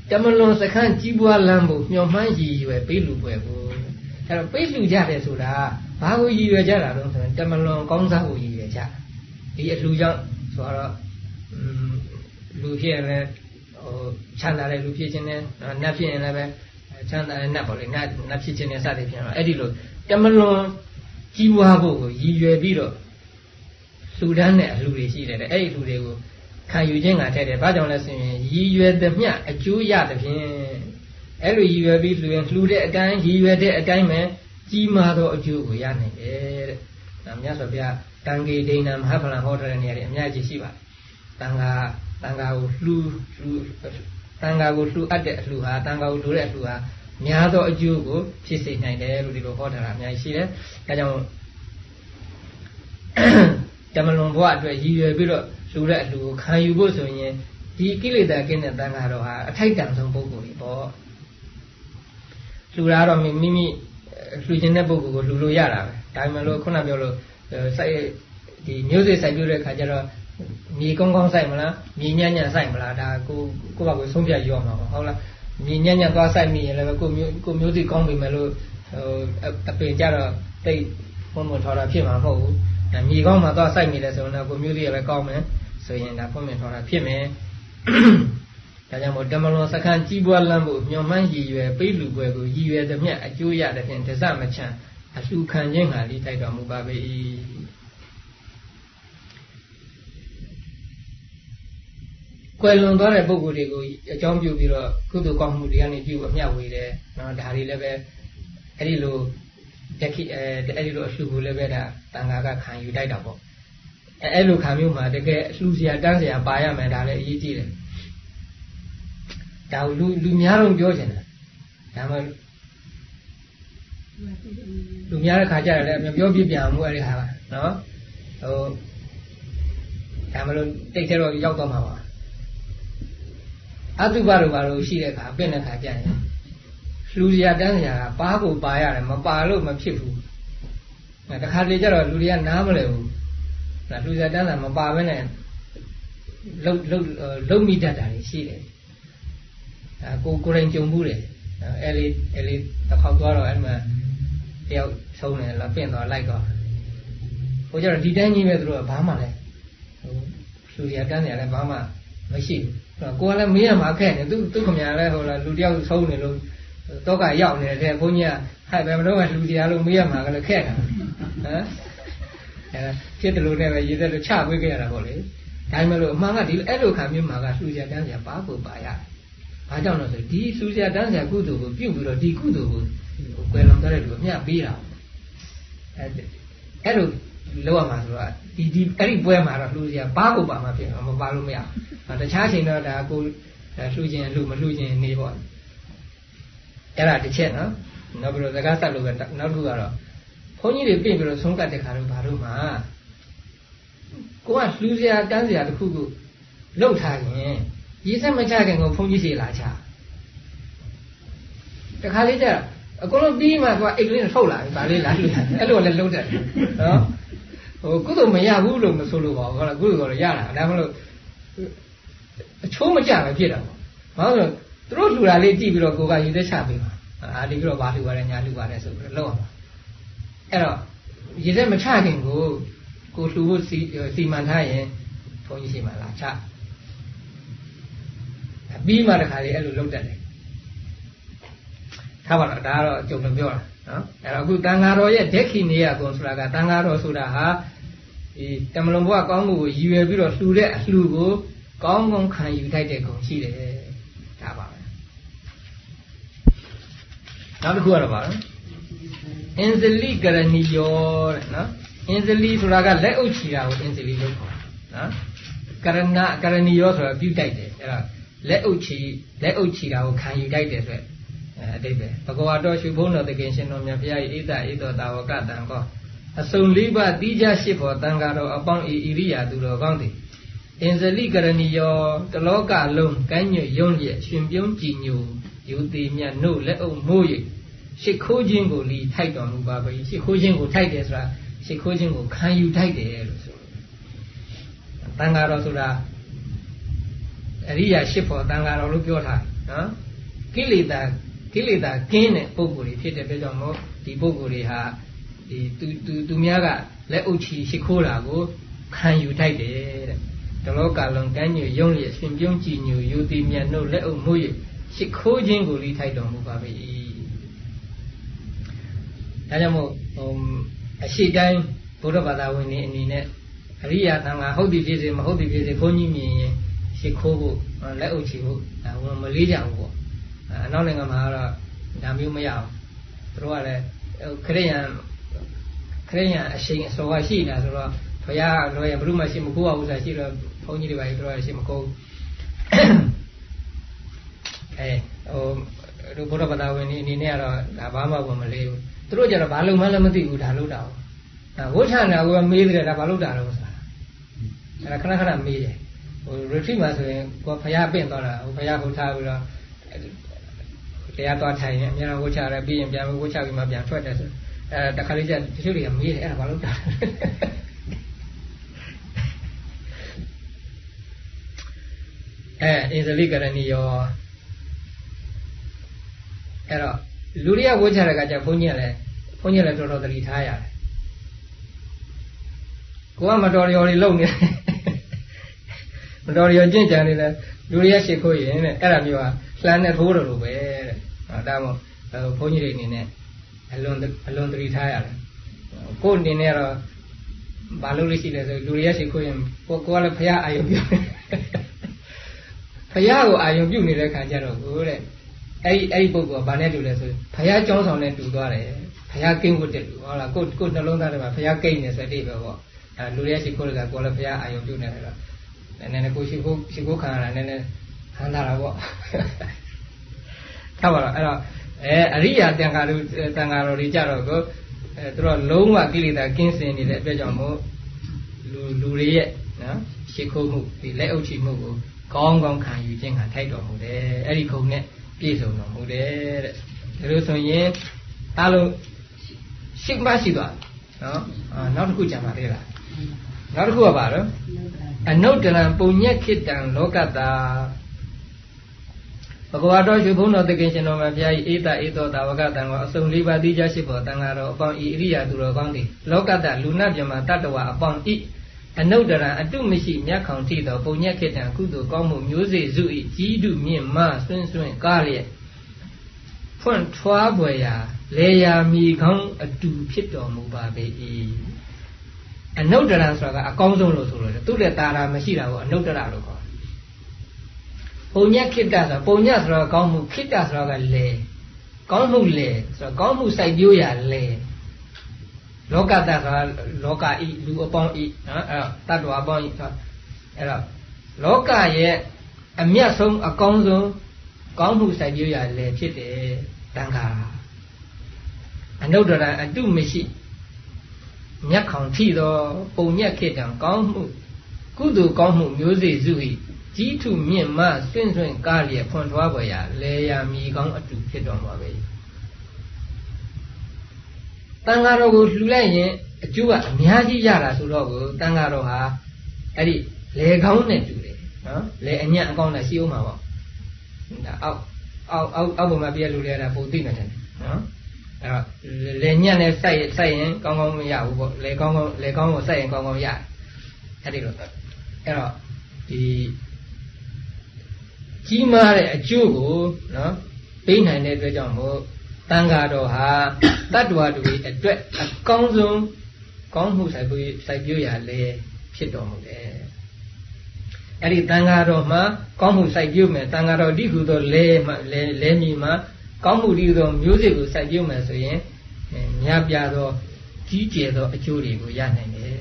တမလွန်စခန်းကြီးပွားလမ်းဖို့မျှော်မှန်းရည်ရွယ်ပေးလူပွဲကိုအဲ့တော့ပေးလူကြတယ်ဆိုတာဘာကိုရည်ရွယ်ကြတာတော့ဆိုရင်တမလွန်ကောင်းစားကိုရည်ရွယ်ကြဒီအလှကြောင့်ဆိုတော့လူဖြစ်ရင်လည်းဟိုချမ်းသာတဲ့လူဖြစ်ခြင်းနဲ့နတ်ဖြစ်ရင်လည်းပဲချမ်းသာတဲ့နတ်ပေါ့လေနတ်နတ်ဖြစ်ခြင်းနဲ့စသည်ဖြစ်တော့အဲ့ဒီလိုတမလွန်ကြီးပွားဖို့ကိုရည်ရွယ်ပြီးတော့ လှူဒန်းတဲ့အလှူတွေရှိတယ်အဲ့ဒီအလှူတွေကိုခံယူခြင်းကတဲ့တယ်ဘာကြောင့်လဲဆိုရင်ရည်ရွယ်သည်မျှအကျိုးရသဖြင့်အဲ့လိုရည်ရွယ်ပြီးလှူရင်လှူတဲ့အတိုင်းရည်ရွယ်တဲ့အတိုင်းပဲကြီးမားသောအကျိုးကိုရနိုင်တယ်တဲ့။ဒါမြတ်စွာဘုရားတန်ခေဒိဏမဟာဖလံဟောထားတဲ့နေရာတွေအများကြီးရှိပါတယ်။တန်ခါတန်ခါကိုလှူလှူတန်ခါကိုလှူအပ်တဲ့အလှူဟာတန်ခါကိုလှူတဲ့အလှူဟာများသောအကျိုးကိုဖြစ်စေနိုင်တယ်လို့ဒီလိုဟောထားတာအများကြီးရှိတယ်။ဒါကြောင့် တမလွန်ဘဝအတွက်ရည်ရွယ်ပြီးတော့လှူတဲ့အလှူကိုခံယူဖို့ဆိုရင်ဒီကိလေသာကင်းတဲ့တန်ခါတော်ဟာအထိုက်တန်ဆုံးပုဂ္ဂိုလ်တွေပေါ့လှူတာတော့မိမိလှူခြင်းတဲ့ပုဂ္ဂိုလ်ကိုလှူလို့ရတာပဲဒါပေမဲ့လို့ခုနပြောလို့စိုက်ဒီမျိုးစေ့စိုက်ပြတဲ့ခါကျတော့မြေကောင်းကောင်းစိုက်မလားမြေညံ့ညံ့စိုက်မလားဒါကိုကိုယ့်ဘာကိုဆုံးဖြတ်ရောမှာပါဟုတ်လားမြေညံ့ညံ့သွားစိုက်မိရင်လည်းကိုမျိုးကိုမျိုးစီကောင်းပြီမဲ့လို့ဟိုအပင်ကြတော့တိတ်ဖုံးမထော်တာဖြစ်မှာမဟုတ်ဘူး ဒါမြေကောင်းမှာသွားစိုက်မိတယ်ဆိုရင်တော့ကိုမျိုးစီရပဲကောင်းမယ်ဆိုရင်ဒါဖုံးမထော်တာဖြစ်မယ်ဒါကြောင့်မို့တမလွန်စခန်းကြီးပွားလမ်းဖို့မျောမှန်းရည်ရွယ်ပိတ်လူပွဲကိုရည်ရွယ်သည်မြတ်အကျိုးရတဲ့ဖြင့်ဒဇမချံအလှခံခြင်းဟာလိတိုက်တော်မူပါပေ၏ကွယ်လွန်သွားတဲ့ပုဂ္ဂိုလ်တွေကိုအကြောင်းပြုပြီးတော့ကုသိုလ်ကောင်းမှုတွေကနေပြုအမျှဝေတယ်နော်ဒါတွေလည်းပဲအဲ့ဒီလို တက်ခိအဲအဲ့ဒီလိုအလှကိုလည်းပဲဒါတန်ခါကခံယူတိုက်တာပေါ့အဲအဲ့လိုခံမျိုးမှာတကယ်အလှစရာတန်းစရာပါရမယ်ဒါလည်းအရေးကြီးတယ်ဒါလူလူများတော့ပြောချင်တယ်ဒါမှလူများတဲ့ခါကြတယ်လည်းပြောပြပြန်မှုအဲ့ဒီဟာနော်ဟိုဒါမှလို့တိတ်ထဲတော့ရောက်တော့မှာပါအတုပတို့ဘာလို့ရှိတဲ့ခါပြင့်တဲ့ခါကြရင် လူစရာတန်းစရာကပါကိုပါရတယ်မပါလို့မဖြစ်ဘူးတခါတလေကျတော့လူတွေကနားမလဲဘူးလူစရာတန်းစရာမပါဘဲနဲ့လုံလုံလုံမိတတ်တာရှိတယ်အဲကိုကိုရင်ကြုံမှုတယ်အဲလေးအဲလေးတစ်ခေါက်သွားတော့အဲ့မှာတယောက်ဆုံးတယ်လာပြင့်သွားလိုက်တော့ဟိုကျတော့ဒီတိုင်းကြီးပဲသူတို့ကဘာမှလည်းဟိုလူရတန်းနေလည်းဘာမှမရှိဘူးကိုကလည်းမေးရမှာခက်နေသူသူခမရလည်းဟိုလာလူတယောက်ဆုံးနေလို့ တော့ကရောက်နေတယ်ဘုန်းကြီးကဟဲ့ဘယ်မလို့ကလူတရားလို့မေးရမှာကလည်းခက်တာဟမ်အဲဖြစ်တယ်လို့နဲ့ပဲရေးတယ်လို့ချပေးခဲ့ရတာပေါ့လေဒါမှမဟုတ်အမှန်ကဒီအဲ့လိုခံမျိုးမှာကလူရတန်းစရာဘာကိုပါရတယ်ဘာကြောင့်လဲဆိုဒီစူးစရာတန်းစရာကုသိုလ်ကိုပြုတ်ပြီးတော့ဒီကုသိုလ်ကိုကွယ်လွန်သွားတဲ့လူအမျှပေးတာအဲအဲ့လိုလောက်ရမှာဆိုတော့ဒီဒီအဲ့ဒီပွဲမှာတော့လှူစရာဘာကိုပါမှဖြစ်မှာမပါလို့မရဘူးတခြားချိန်တော့ဒါကိုလှူခြင်းလှူမလှူခြင်းနေပေါ့ အဲ့ဒါတစ်ချက်နော်နောက်ပြီးတော့စကားဆက်လို့ပဲနောက်တစ်ခုကတော့ဘုန်းကြီးတွေပြင်ပြီးတော့ဆုံးကတ်တဲ့ခါတော့ဘာလို့မှကိုကလှူစရာတန်းစရာတစ်ခုခုလှုပ်ထားရင်ရေးဆက်မချခင်ကိုဘုန်းကြီးစီလာချတခါလေးကျအကုန်လုံးပြီးမှသူကအိတ်ကလေးနဲ့ထုတ်လာပြီဗာလေးလာလို့အဲ့လိုလည်းလုံးတယ်နော်ဟိုကုသိုလ်မရဘူးလို့မဆိုလို့ပါဘူးဟုတ်လားကုသိုလ်ကတော့ရတာဒါမှမဟုတ်အချိုးမကြပဲဖြစ်တာပေါ့ဘာလို့ သူတို့လှူတာလေးကြည့်ပြီးတော့ကိုကရေးသက်ချပေးပါအာဒီပြီးတော့ဘာလှူပါတယ်ညာလှူပါတယ်ဆိုပြီးတော့လောက်အောင်အဲ့တော့ရေတက်မချခင်ကိုကိုလှူဖို့စီစီမံထားရင်ဘုန်းကြီးရှိမှလာချပြီးမှတခါလေအဲ့လိုလုပ်တတ်တယ်ထားပါတော့ဒါကတော့အကျုံမပြောတာနော်အဲ့တော့အခုတန်ဃာတော်ရဲ့ဒက်ခိနေရကုံဆိုတာကတန်ဃာတော်ဆိုတာဟာဒီတမလွန်ဘုရားကောင်းမှုကိုရည်ရွယ်ပြီးတော့လှူတဲ့အလှူကိုကောင်းကောင်းခံယူထိုက်တဲ့ဂုဏ်ရှိတယ်ဒါပါပဲ နောက်တစ်ခုကတော့ပါနော်အင်ဇလိကရဏီယောတဲ့နော်အင်ဇလိဆိုတာကလက်အုပ်ချီတာကိုအင်ဇလိလို့ခေါ်နော်ကရဏကရဏီယောဆိုတာပြုတိုက်တယ်အဲ့ဒါလက်အုပ်ချီလက်အုပ်ချီတာကိုခံယူတိုက်တယ်ဆိုရက်အတိတ်ပဲဘဂဝါတော်ရှုဘုန်းတော်တခင်ရှင်တော်မြတ်ဘုရား၏ဣဒဣတောတာဝကတံကောအစုံလေးပါးတိကြရှိဖို့တန်ဃာတော်အပေါင်းဤဣရိယာသူတော်ကောင်းသည်အင်ဇလိကရဏီယောတလောကလုံးကမ်းညွယုံလျက်ရှင်ပြုံးကြည်ညို ယူသေးမြတ်နှုတ်လက်အုပ်မိုး၍ရှ िख ိုးခြင်းကိုလီထိုက်တော်မူပါပဲရှ िख ိုးခြင်းကိုထိုက်တယ်ဆိုတာရှ िख ိုးခြင်းကိုခံယူထိုက်တယ်လို့ဆိုတန်ဃာတော်ဆိုတာအရိယာရှိဖို့တန်ဃာတော်လို့ပြောထားနော်ကိလေသာကိလေသာကင်းတဲ့ပုဂ္ဂိုလ်တွေဖြစ်တဲ့အတွက်ကြောင့်မို့ဒီပုဂ္ဂိုလ်တွေဟာဒီသူသူသူများကလက်အုပ်ချီရှ िख ိုးတာကိုခံယူထိုက်တယ်တဲ့တလောကလုံးကမ်းညွယုံလျက်ရှင်ပြုံးကြည်ညိုယူသည်မြတ်နှုတ်လက်အုပ်မှု၍ ရှ िख ိုးခြင်းကိုလိထိုက်တော်မူပါ၏ဒါကြောင့်မို့ဟိုအရှိတိုင်းဘုရားဘာသာဝင်တွေအနေနဲ့အရိယာသံဃာဟုတ်သည်ဖြစ်စေမဟုတ်သည်ဖြစ်စေဘုန်းကြီးမြင်ရင်ရှ िख ိုးဖို့လက်အုပ်ချီဖို့ဒါဝင်မလေးကြဘူးပေါ့အနောက်နိုင်ငံမှာကတော့ဒါမျိုးမရအောင်သူတို့ကလည်းခရိယံခရိယံအရှိန်အစောကရှိနေတာဆိုတော့ဘုရားလောရဘုရုမရှိမခိုးအောင်ဆိုတာရှိတော့ဘုန်းကြီးတွေပါကြီးတို့ကရှိမခိုး အဲဟိုတို့ဘုရားဘာသာဝင်ဒီအနေနဲ့ကတော့ဒါဘာမှမလေးဘူးသူတို့ကြတော့ဘာလုံးမှလည်းမသိဘူးဒါလို့တာဒါဝဋ္ဌာနာကမေးတယ်ဒါဘာလို့တာတော့ဆိုတာအဲခဏခဏမေးတယ်ဟို retreat မှာဆိုရင်ကိုဘုရားပင့်သွားတာဟိုဘုရားဟိုထားပြီးတော့တရားသွားထိုင်ရင်အများဝှချရဲပြီးရင်ပြန်ဝှချပြီးမှပြန်ထွက်တယ်ဆိုအဲတခါလေးကျတချို့တွေကမေးတယ်အဲ့ဒါဘာလို့တာအဲအင်္ဇလိကရဏီယော အဲ့တော့လူတွေကဝှချတဲ့ကကြဘုန်းကြီးကလည်းဘုန်းကြီးလည်းတော်တော်သတိထားရတယ်ကိုကမတော်ရော်တွေလုံနေမတော်ရော်ကျင့်ကြံနေတယ်လူတွေကရှ िख ိုးရင်တဲ့အဲ့ဒါမျိုးကလှမ်းနဲ့ထိုးတယ်လို့ပဲတဲ့ဒါမှမဟုတ်ဘုန်းကြီးတွေအနေနဲ့အလွန်အလွန်သတိထားရတယ်ကိုယ်အနေနဲ့တော့ဘာလို့လို့ရှိလဲဆိုလူတွေကရှ िख ိုးရင်ကိုကိုကလည်းဖရာအာယုံပြုဖရာကိုအာယုံပြုနေတဲ့ခါကျတော့ကိုတဲ့ အဲ့ဒီအဲ့ဒီပုဂ္ဂိုလ်ကဘာနဲ့တူလဲဆိုဘုရားကြောင်းဆောင်နဲ့တူသွားတယ်ဘုရားကိန်းဝတ်တဲ့လူဟုတ်လားကိုကိုနှလုံးသားထဲမှာဘုရားကိန်းနေဆိုတဲ့အိပဲပေါ့အဲလူရဲရှိခိုးလကကိုလည်းဘုရားအာယုံပြုနေတယ်တော့နည်းနည်းကိုရှိခိုးရှိခိုးခံရတာနည်းနည်းဟန်တာတာပေါ့ထားပါတော့အဲ့တော့အဲအရိယာတန်ခါတို့တန်ခါတော်တွေကြတော့ကိုအဲသူတို့လုံးဝကိလေသာကင်းစင်နေတဲ့အတွက်ကြောင့်မို့လူလူတွေရဲ့နော်ရှိခိုးမှုဒီလက်အုပ်ချမှုကိုကောင်းကောင်းခံယူခြင်းကထိုက်တော်မူတယ်အဲ့ဒီခုံနဲ့ ပြည့်စုံတော်မူတယ်တဲ့ဒါလို့ဆိုရင်အားလုံးရှိမရှိသွားနော်အာနောက်တစ်ခုကြံပါသေးလားနောက်တစ်ခုကပါတော့အနုတ္တရံပုံညက်ခိတံလောကတာဘဂဝါတော်ရှင်ဘုန်းတော်တခင်ရှင်တော်မှာဘုရားဤဧတဧသောတာဝကတံကိုအစုံလေးပါးသိကြရှိဖို့တန်ဃာတော်အပေါင်းဤအရိယာသူတော်ကောင်းသည်လောကတလူနာပြမတတ္တဝအပေါင်းဤ အနုတ္တရံအတုမရှိမြတ်ခေါင်ထိသောပုံညက်ခေတံကုသိုလ်ကောင်းမှုမျိုးစေ့စုဤကြီးတုမြင့်မဆွန်းဆွန်းကားလျက်ဖွင့်ထွားပွေရာလေယာမိကောင်းအတူဖြစ်တော်မူပါပေ၏အနုတ္တရံဆိုတာကအကောင်းဆုံးလို့ဆိုလို့သူ့လက်တာရာမရှိတာကိုအနုတ္တရလို့ခေါ်ပုံညက်ခိတ္တဆိုတာပုံညက်ဆိုတာကောင်းမှုခိတ္တဆိုတာကလေကောင်းမှုလေဆိုတော့ကောင်းမှုစိုက်ပျိုးရလေ လောကတ္တဆိုတာလောကဤလူအပေါင်းဤနော်အဲ့တော့တတ္တဝါအပေါင်းဤဆိုအဲ့တော့လောကရဲ့အမြတ်ဆုံးအကောင်းဆုံးကောင်းမှုစိုက်ပျိုးရလေဖြစ်တယ်တန်ခါအနုတ္တရအတုမရှိမြတ်ခေါင်ထိသောပုံညက်ခေတံကောင်းမှုကုသိုလ်ကောင်းမှုမျိုးစေ့စု၏ကြီးထုမြင့်မစွန့်စွန့်ကားလျက်ဖွန်ထွားပေါ်ရာလေယာမီကောင်းအတူဖြစ်တော်မှာပဲ တန်ဃာတော်ကိုလှူလိုက်ရင်အကျိုးကအများကြီးရတာဆိုတော့ကိုတန်ဃာတော်ဟာအဲ့ဒီလေကောင်းနဲ့တူတယ်နော်လေအညံ့အကောင်းနဲ့ရှိအောင်မှာပေါ့ဒါအောက်အောက်အောက်အောက်ပုံမှာပြည့်လူလဲတာပုံသိနေတယ်နော်အဲ့တော့လေညံ့နဲ့စိုက်စိုက်ရင်ကောင်းကောင်းမရဘူးပေါ့လေကောင်းကောင်းလေကောင်းကိုစိုက်ရင်ကောင်းကောင်းရတယ်အဲ့ဒီလိုအဲ့တော့ဒီကြီးမားတဲ့အကျိုးကိုနော်ပေးနိုင်တဲ့အတွက်ကြောင့်မို့ တန်ဃာတော်ဟာတတ္တဝါတွေအတွက်အကောင်းဆုံးကောင်းမှုစိုက်ပျိုးစိုက်ပျိုးရလဲဖြစ်တော်မူတယ်အဲ့ဒီတန်ဃာတော်မှာကောင်းမှုစိုက်ပျိုးမယ်တန်ဃာတော်ဒီဟုသောလဲမှလဲလဲမြည်မှာကောင်းမှုဒီဟုသောမျိုးစေ့ကိုစိုက်ပျိုးမယ်ဆိုရင်မြတ်ပြသောကြီးကျယ်သောအကျိုးတွေကိုရနိုင်တယ်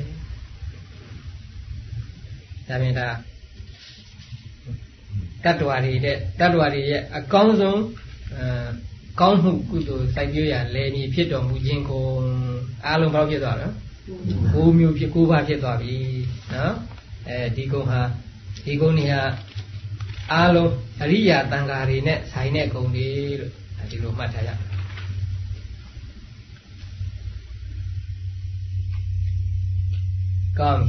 ဒါပြင်ဒါတတ္တဝါတွေတဲ့တတ္တဝါတွေရဲ့အကောင်းဆုံးအဲ ကောင်းမှုကုသိုလ်စိုက်ပျိုးရလဲမည်ဖြစ်တော်မူခြင်းကိုအားလုံးဘာဖြစ်သွားလဲ၉မျိုးဖြစ်၉ပါးဖြစ်သွားပြီနော်အဲဒီကုံဟာဒီကုံနေဟာအားလုံးအရိယာတန်ဃာတွေနဲ့ဆိုင်တဲ့ကုံတွေလို့ဒီလိုမှတ်ထားရကောင်း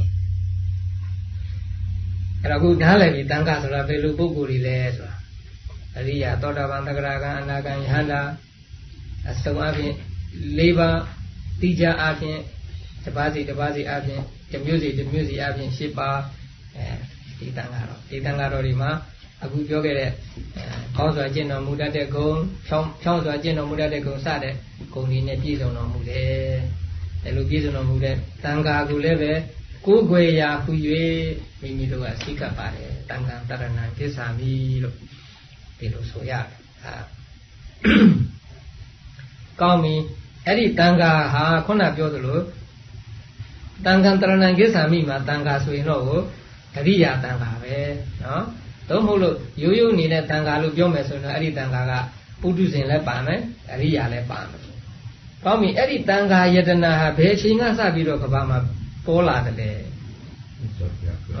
အဲ့တော့ခုနားလည်ပြီတန်ခါဆိုတာဘယ်လိုပုဂ္ဂိုလ်တွေလဲဆိုတာ အရိယာသောတာပန်သဂရကံအနာကံယဟန္တာအစုံအပြင်၄ပါးတိကြအပြင်တစ်ပါးစီတစ်ပါးစီအပြင်တစ်မျိုးစီတစ်မျိုးစီအပြင်၈ပါးအဲဒီတန်ခါတော့ဒီတန်ခါတော့ဒီမှာအခုပြောခဲ့တဲ့ကောင်းစွာကျင့်တော်မူတတ်တဲ့ဂုဏ်ဖြောင်းဖြောင်းစွာကျင့်တော်မူတတ်တဲ့ဂုဏ်စတဲ့ဂုဏ်တွေနဲ့ပြည့်စုံတော်မူတယ်အဲလိုပြည့်စုံတော်မူတဲ့တန်ခါကူလည်းပဲကိုယ်ွယ်ရာဟူ၍မိမိတို့ကစိတ်ကပ်ပါတယ်တန်ခါတရဏံကိစ္ဆာမိလို့ ဒီလိုဆိုရတယ်ဟာကောင်းပြီအဲ့ဒီတန်ခါဟာခုနပြောသလိုတန်ခံတရဏံကိစ္ဆာမိမှာတန်ခါဆိုရင်တော့ကိုတရိယာတန်ခါပဲနော်တော့မဟုတ်လို့ရိုးရိုးနေတဲ့တန်ခါလို့ပြောမယ်ဆိုရင်တော့အဲ့ဒီတန်ခါကပုထုဇဉ်လည်းပါမယ်အရိယာလည်းပါမယ်ကောင်းပြီအဲ့ဒီတန်ခါယတနာဟာဘယ်ချိန်ကစပြီးတော့ကဘာမှာပေါ်လာတယ်လဲဟ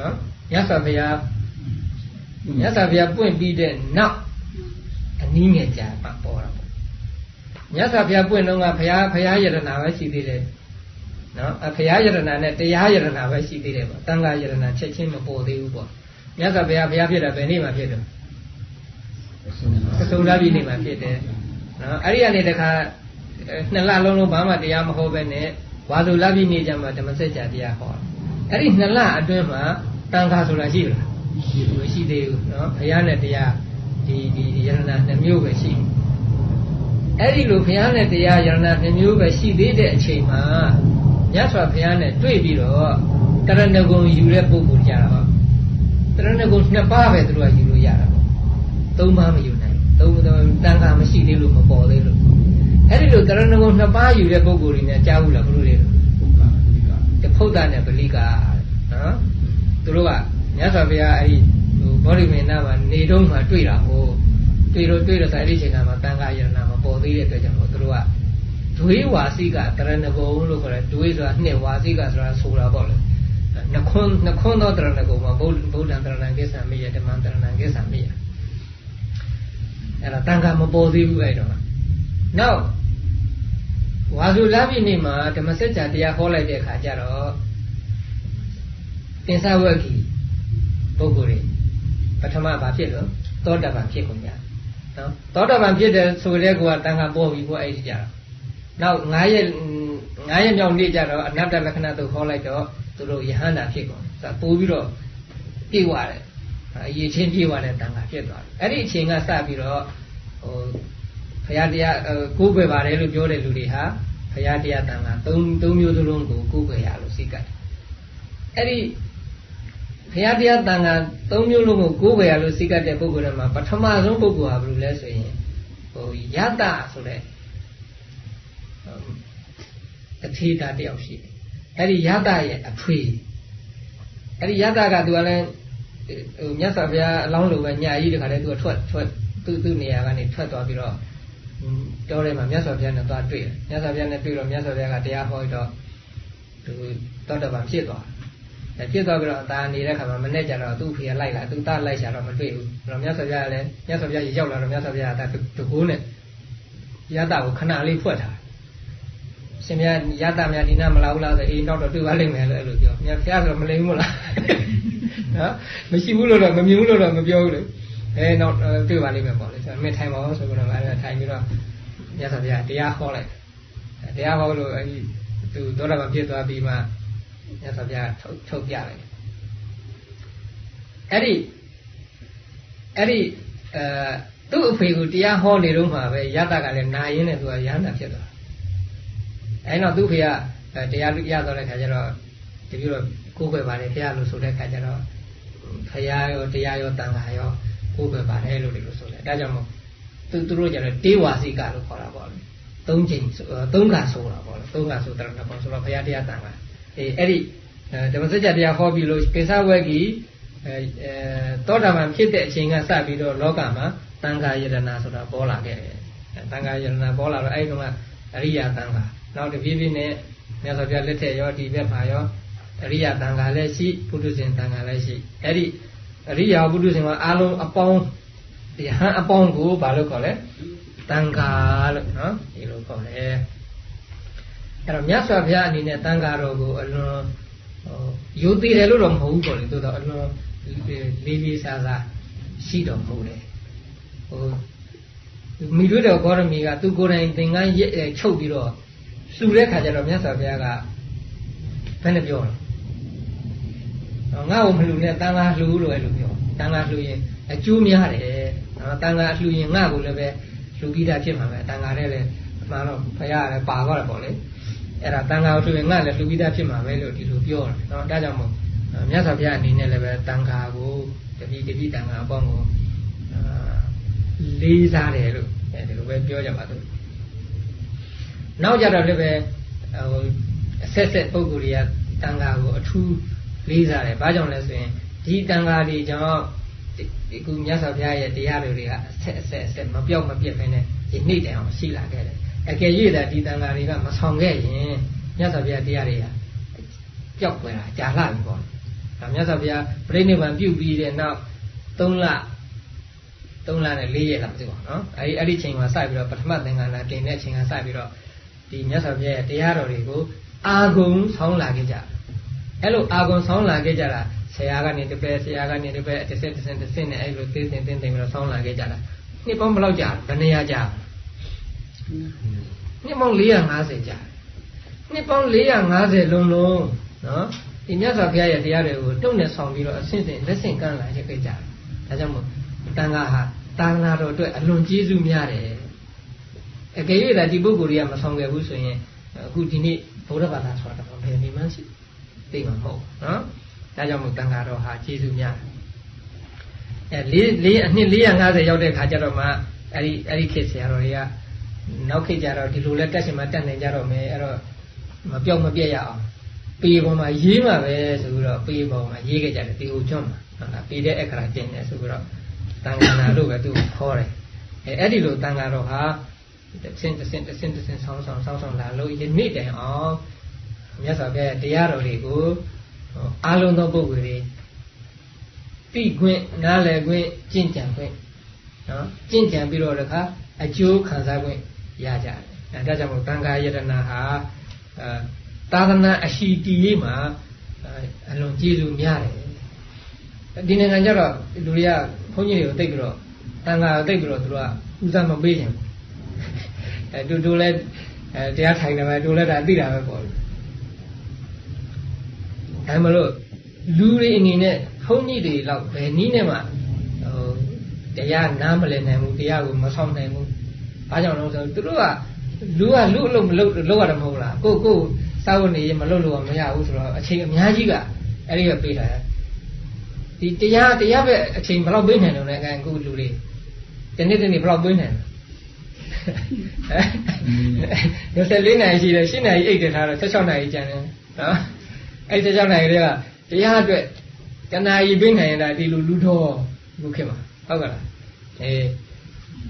မ်ရသဗျာရသဗျာပွင့်ပြီးတဲ့နောက် အနည်းငယ်ကြာမှပေါ်တာပေါ့မြတ်စွာဘုရားပွင့်တော့ကဘုရားဘုရားယတနာပဲရှိသေးတယ်နော်အဘုရားယတနာနဲ့တရားယတနာပဲရှိသေးတယ်ပေါ့တန်ခါယတနာချက်ချင်းမပေါ်သေးဘူးပေါ့မြတ်စွာဘုရားဘုရားဖြစ်တာဘယ်နေ့မှဖြစ်တယ်အဆုံးလာပြီနေ့မှဖြစ်တယ်နော်အဲ့ဒီကနေတခါနှစ်လလုံးလုံးဘာမှတရားမဟောပဲနဲ့ဝါစုလပြီနေ့ကျမှဓမ္မစကြာတရားဟောအဲ့ဒီနှစ်လအတွင်းမှာတန်ခါဆိုတာရှိလားရှိဘူးရှိသေးဘူးနော်ဘုရားနဲ့တရား ဒီဒီယရဏနှစ်မျိုးပဲရှိအဲ့ဒီလိုဘုရားနဲ့တရားယရဏနှစ်မျိုးပဲရှိသေးတဲ့အချိန်မှာမြတ်စွာဘုရားနဲ့တွေ့ပြီးတော့တရဏဂုံယူတဲ့ပုဂ္ဂိုလ်ကြတာပါတရဏဂုံနှစ်ပါးပဲသူတို့ကယူလို့ရတာပေါ့သုံးပါးမယူနိုင်သုံးတန်ခါမရှိသေးလို့မပေါ်သေးလို့အဲ့ဒီလိုကရဏဂုံနှစ်ပါးယူတဲ့ပုဂ္ဂိုလ်တွေနဲ့ကြားဘူးလားဘုလိုတွေတဖုဒ္ဒနဲ့ပလိကာနော်သူတို့ကမြတ်စွာဘုရားအဲ့ဒီ ဟိုဘောဓိမေနမှာနေတုံးမှာတွေ့တာဟိုတွေ့တော့တွေ့တော့ဆိုအဲ့ဒီချိန်ကမှတန်ခါယရဏမှာပေါ်သေးတဲ့အတွက်ကြောင့်သူတို့ကဒွေးဝါစိကတရဏဂုံလို့ခေါ်တယ်ဒွေးဆိုတာနှစ်ဝါစိကဆိုတာဆိုတာပေါ့လေနှခွန်းနှခွန်းသောတရဏဂုံမှာဗုဒ္ဓဗုဒ္ဓံတရဏကိစ္ဆာမိယဓမ္မံတရဏကိစ္ဆာမိယအဲ့ဒါတန်ခါမပေါ်သေးဘူးအဲ့တော့နောက်ဝါစုလပြည့်နေ့မှာဓမ္မစကြာတရားဟောလိုက်တဲ့အခါကျတော့တင်္ဆဝက်ကီပုဂ္ဂိုလ်တွေ ပထမဘာဖြစ်လို့သောတပန်ဖြစ်ကုန်ကြနော်သောတပန်ဖြစ်တယ်ဆိုတဲ့ကောတန်ခါပေါ်ပြီကိုအဲ့ဒီကြတော့နောက်9ရက်9ရက်မြောက်နေ့ကျတော့အနတ္တလက္ခဏာသူဟောလိုက်တော့သူတို့ယဟန္တာဖြစ်ကုန်ဆိုပို့ပြီးတော့ပြေဝတယ်အရေးချင်းပြေဝတဲ့တန်ခါဖြစ်သွားတယ်အဲ့ဒီအချိန်ကစပြီးတော့ဟိုဘုရားတရားကိုးကွယ်ပါတယ်လို့ပြောတဲ့လူတွေဟာဘုရားတရားတန်ခါ၃၃မျိုးစလုံးကိုကိုးကွယ်ရလို့စိတ်ကတ်အဲ့ဒီ ဘုရားတရားတန်ခါ၃မျိုးလုံးကိုကိုးကွယ်ရလို့စိတ်ကတ်တဲ့ပုဂ္ဂိုလ်တွေမှာပထမဆုံးပုဂ္ဂိုလ်ဟာဘယ်လိုလဲဆိုရင်ဟိုယတဆိုတဲ့တထေတာတယောက်ရှိတယ်အဲ့ဒီယတရဲ့အဖွေအဲ့ဒီယတကသူကလည်းဟိုမြတ်စွာဘုရားအလောင်းလိုပဲညာကြီးတခါတည်းသူကထွက်ထွက်သူ့သူ့နေရာကနေထွက်သွားပြီးတော့တောထဲမှာမြတ်စွာဘုရားနဲ့သွားတွေ့တယ်မြတ်စွာဘုရားနဲ့တွေ့တော့မြတ်စွာဘုရားကတရားဟောတော့သူတောတပံဖြစ်သွားတယ် ဖြစ်သွားပြီးတော့အသာနေတဲ့ခါမှာမနဲ့ကြတော့သူ့ဖေကလိုက်လာသူ့သားလိုက်ရှာတော့မတွေ့ဘူးအဲ့တော့မြတ်စွာဘုရားကလည်းမြတ်စွာဘုရားရောက်လာတော့မြတ်စွာဘုရားကတကိုးနဲ့ယတကိုခဏလေးဖွက်ထားရှင်မြတ်ယတမြတ်ဒီနာမလာဘူးလားဆိုအေးတော့တော့တွေ့ပါလိမ့်မယ်လို့အဲ့လိုပြောမြတ်ဘုရားဆိုမလိမ့်ဘူးလားနော်မရှိဘူးလို့တော့မမြင်ဘူးလို့တော့မပြောဘူးလေအဲနောက်တွေ့ပါလိမ့်မယ်ပေါ့လေဆိုတော့မင်းထိုင်ပါဦးဆိုတော့အဲ့ဒါထိုင်ပြီးတော့မြတ်စွာဘုရားတရားဟောလိုက်တရားဟောလို့အဲဒီသူသောတာပန်ဖြစ်သွားပြီးမှ မြတ်စွာဘုရားထုတ်ထုတ်ပြတယ်အဲ့ဒီအဲ့ဒီအဲသူ့အဖေကိုတရားဟောနေတော့မှပဲယတကလည်းနာရင်းနဲ့သူကရဟန္တာဖြစ်သွားအဲတော့သူ့ဖေကတရားရသွားတဲ့ခါကျတော့တပြည့်တော့ကိုးကွယ်ပါတယ်ဘုရားလို့ဆိုတဲ့ခါကျတော့ဘုရားရောတရားရောတန်ခါရောကိုးကွယ်ပါတယ်လို့ဒီလိုဆိုတယ်ဒါကြောင့်မို့သူသူတို့ကျတော့တေဝါစီကလို့ခေါ်တာပေါ့လေသုံးချိန်သုံးခါဆိုတာပေါ့လေသုံးခါဆိုတရဏပေါ့ဆိုတော့ဘုရားတရားတန်ခါ အေးအဲ့ဒီဓမ္မစကြာတရားဟောပြီးလို့ကိစ္စဝက်ကြီးအဲသောတာပန်ဖြစ်တဲ့အချိန်ကစပြီးတော့လောကမှာတန်ခါယရဏဆိုတာပေါ်လာခဲ့တယ်တန်ခါယရဏပေါ်လာတော့အဲ့ဒီကအရိယာတန်ခါနောက်တပြေးပြေးနဲ့မြတ်စွာဘုရားလက်ထက်ရောဒီဘက်မှာရောအရိယာတန်ခါလည်းရှိပုထုဇဉ်တန်ခါလည်းရှိအဲ့ဒီအရိယာပုထုဇဉ်ကအားလုံးအပေါင်းဒီဟန်အပေါင်းကိုဘာလို့ခေါ်လဲတန်ခါလို့နော်ဒီလိုခေါ်တယ် အဲ့တော့မြတ်စွာဘုရားအနေနဲ့တန်ခါတော်ကိုအလွန်ဟိုယူသေးတယ်လို့တော့မဟုတ်ဘူးပေါ့လေသို့တော့အလွန်လေးလေးစားစားရှိတော်မူတယ်ဟိုမိတွေ့တော်ဂေါရမီကသူကိုယ်တိုင်သင်္ကန်းချုပ်ပြီးတော့လှူတဲ့ခါကျတော့မြတ်စွာဘုရားကဘယ်နဲ့ပြောလဲငါ့ကိုမလှူနဲ့တန်ခါလှူလို့အဲ့လိုပြောတန်ခါလှူရင်အကျိုးများတယ်နော်တန်ခါလှူရင်ငါ့ကိုလည်းပဲလှူပြီးသားဖြစ်မှာပဲတန်ခါလည်းလည်းအမှန်တော့ဘုရားလည်းပါသွားတယ်ပေါ့လေ အဲ့ဒါတန်ခါကိုလှူရင်ငါလည်းလှူပြီးသားဖြစ်မှာပဲလို့ဒီလိုပြောတယ်နော်ဒါကြောင့်မို့မြတ်စွာဘုရားအနေနဲ့လည်းပဲတန်ခါကိုတတိတတိတန်ခါအပေါင်းကိုလေးစားတယ်လို့အဲဒီလိုပဲပြောကြပါစို့နောက်ကြတော့လည်းပဲဟိုအဆက်ဆက်ပုံကိုယ်တွေကတန်ခါကိုအထူးလေးစားတယ်။ဘာကြောင့်လဲဆိုရင်ဒီတန်ခါတွေကြောင့်ဒီကုမြတ်စွာဘုရားရဲ့တရားတွေကအဆက်အဆက်အဆက်မပြောက်မပြတ်ဖ ೇನೆ ဒီနေ့တိုင်အောင်ရှိလာခဲ့တယ်။ အကယ်၍သာဒီတန်ခါတွေကမဆောင်ခဲ့ရင်မြတ်စွာဘုရားတရားတွေကပျောက်ွယ်တာကြာလှပြီပေါ့။ဒါမြတ်စွာဘုရားပြိဋိဘံပြုတ်ပြီးတဲ့နောက်3လ3လနဲ့4ရက်လောက်သိပါနော်။အဲဒီအဲ့ဒီချိန်မှာစပြီးတော့ပထမသင်္ကန်းလာတင်တဲ့အချိန်ကစပြီးတော့ဒီမြတ်စွာဘုရားရဲ့တရားတော်တွေကိုအာဂုံဆောင်းလာခဲ့ကြအဲ့လိုအာဂုံဆောင်းလာခဲ့ကြတာဆရာကနေတပည့်ဆရာကနေတပည့်တစ်စက်တစ်စက်တစ်စက်နဲ့အဲ့လိုသိသိသိသိပြီးတော့ဆောင်းလာခဲ့ကြတာနှစ်ပေါင်းဘယ်လောက်ကြာဘယ်နေရာကြာ နှစ်ပေါင်း450ကြာနှစ်ပေါင်း450လုံးလုံးနော်ဒီမြတ်စွာဘုရားရဲ့တရားတွေကိုတုံနဲ့ဆောင်ပြီးတော့အဆင့်ဆင့်လက်ဆင့်ကမ်းလာခဲ့ကြတာဒါကြောင့်မို့တန်ခါဟာတာသနာတော်အတွက်အလွန်ကျေးဇူးများတယ်အကယ်၍သာဒီပုဂ္ဂိုလ်တွေကမဆောင်ခဲ့ဘူးဆိုရင်အခုဒီနေ့ဗုဒ္ဓဘာသာဆိုတာတော့ဘယ်နေမှရှိသိမှာမဟုတ်နော်ဒါကြောင့်မို့တန်ခါတော်ဟာကျေးဇူးများအဲလေးလေးအနှစ်450ရောက်တဲ့ခါကျတော့မှအဲ့ဒီအဲ့ဒီခေတ်ဆရာတော်တွေက နောက်ခေတ်ကျတော့ဒီလိုလဲတက်ရှင်မှတက်နိုင်ကြတော့မယ်အဲ့တော့မပြောက်မပြက်ရအောင်ပေပေါ်မှာရေးမှာပဲဆိုပြီးတော့ပေပေါ်မှာရေးခဲ့ကြတယ်ပေဟိုကျွန်းမှာဟုတ်လားပေတဲ့အခါတင်တယ်ဆိုပြီးတော့တန်ခါနာလို့ပဲသူခေါ်တယ်အဲအဲ့ဒီလိုတန်ခါတော်ဟာတစ်ဆင့်တစ်ဆင့်တစ်ဆင့်တစ်ဆင့်ဆောင်းဆောင်းဆောင်းဆောင်းလာလို့ယနေ့တိုင်အောင်မြတ်စွာဘုရားတရားတော်တွေကိုအာလုံးသောပုဂ္ဂိုလ်တွေသိခွင့်နားလည်ခွင့်ကျင့်ကြံခွင့်နော်ကျင့်ကြံပြီးတော့တခါအကျိုးခံစားခွင့် ရကြတယ်အဲဒါကြောင့်မို့တန်ခါယတနာဟာအဲသာသနာအရှိတီရေးမှာအလွန်ကျေးဇူးများတယ်ဒီနိုင်ငံကျတော့လူတွေကဘုန်းကြီးတွေကိုသိပြီးတော့တန်ခါသိပြီးတော့သူတို့ကဦးစားမပေးခြင်းအဲတူတူလဲအဲတရားထိုင်တယ်ပဲတူလဲဒါသိတာပဲပေါ့အဲမလို့လူတွေအနေနဲ့ခုံးကြီးတွေတော့ဘယ်နည်းနဲ့မှဟိုတရားနားမလည်နိုင်ဘူးတရားကိုမဆောင်နိုင်ဘူး ဘာကြောင့်လဲဆိုတော့သူတို့ကလူကလူအလုပ်မလုပ်လုပ်ရတယ်မဟုတ်လားကိုကိုစာဝတ်နေရင်မလုပ်လို့မရဘူးဆိုတော့အချိန်အများကြီးကအဲ့ဒီကပေးတာဒီတရားတရားပဲအချိန်ဘယ်လောက်ပေးနိုင်တယ်လဲအဲကိုလူတွေဒီနေ့ဒီနေ့ဘယ်လောက်ပေးနိုင်လဲ24နိုင်ရှိတယ်8နိုင်အိတ်တယ်ထားတော့16နိုင်ကျန်တယ်နော်အဲ့16နိုင်တွေကတရားအတွက်တဏှာကြီးပြင်းနိုင်ရင်ဒါဒီလူလူတော်လူခင်မှာဟုတ်ကလားအေး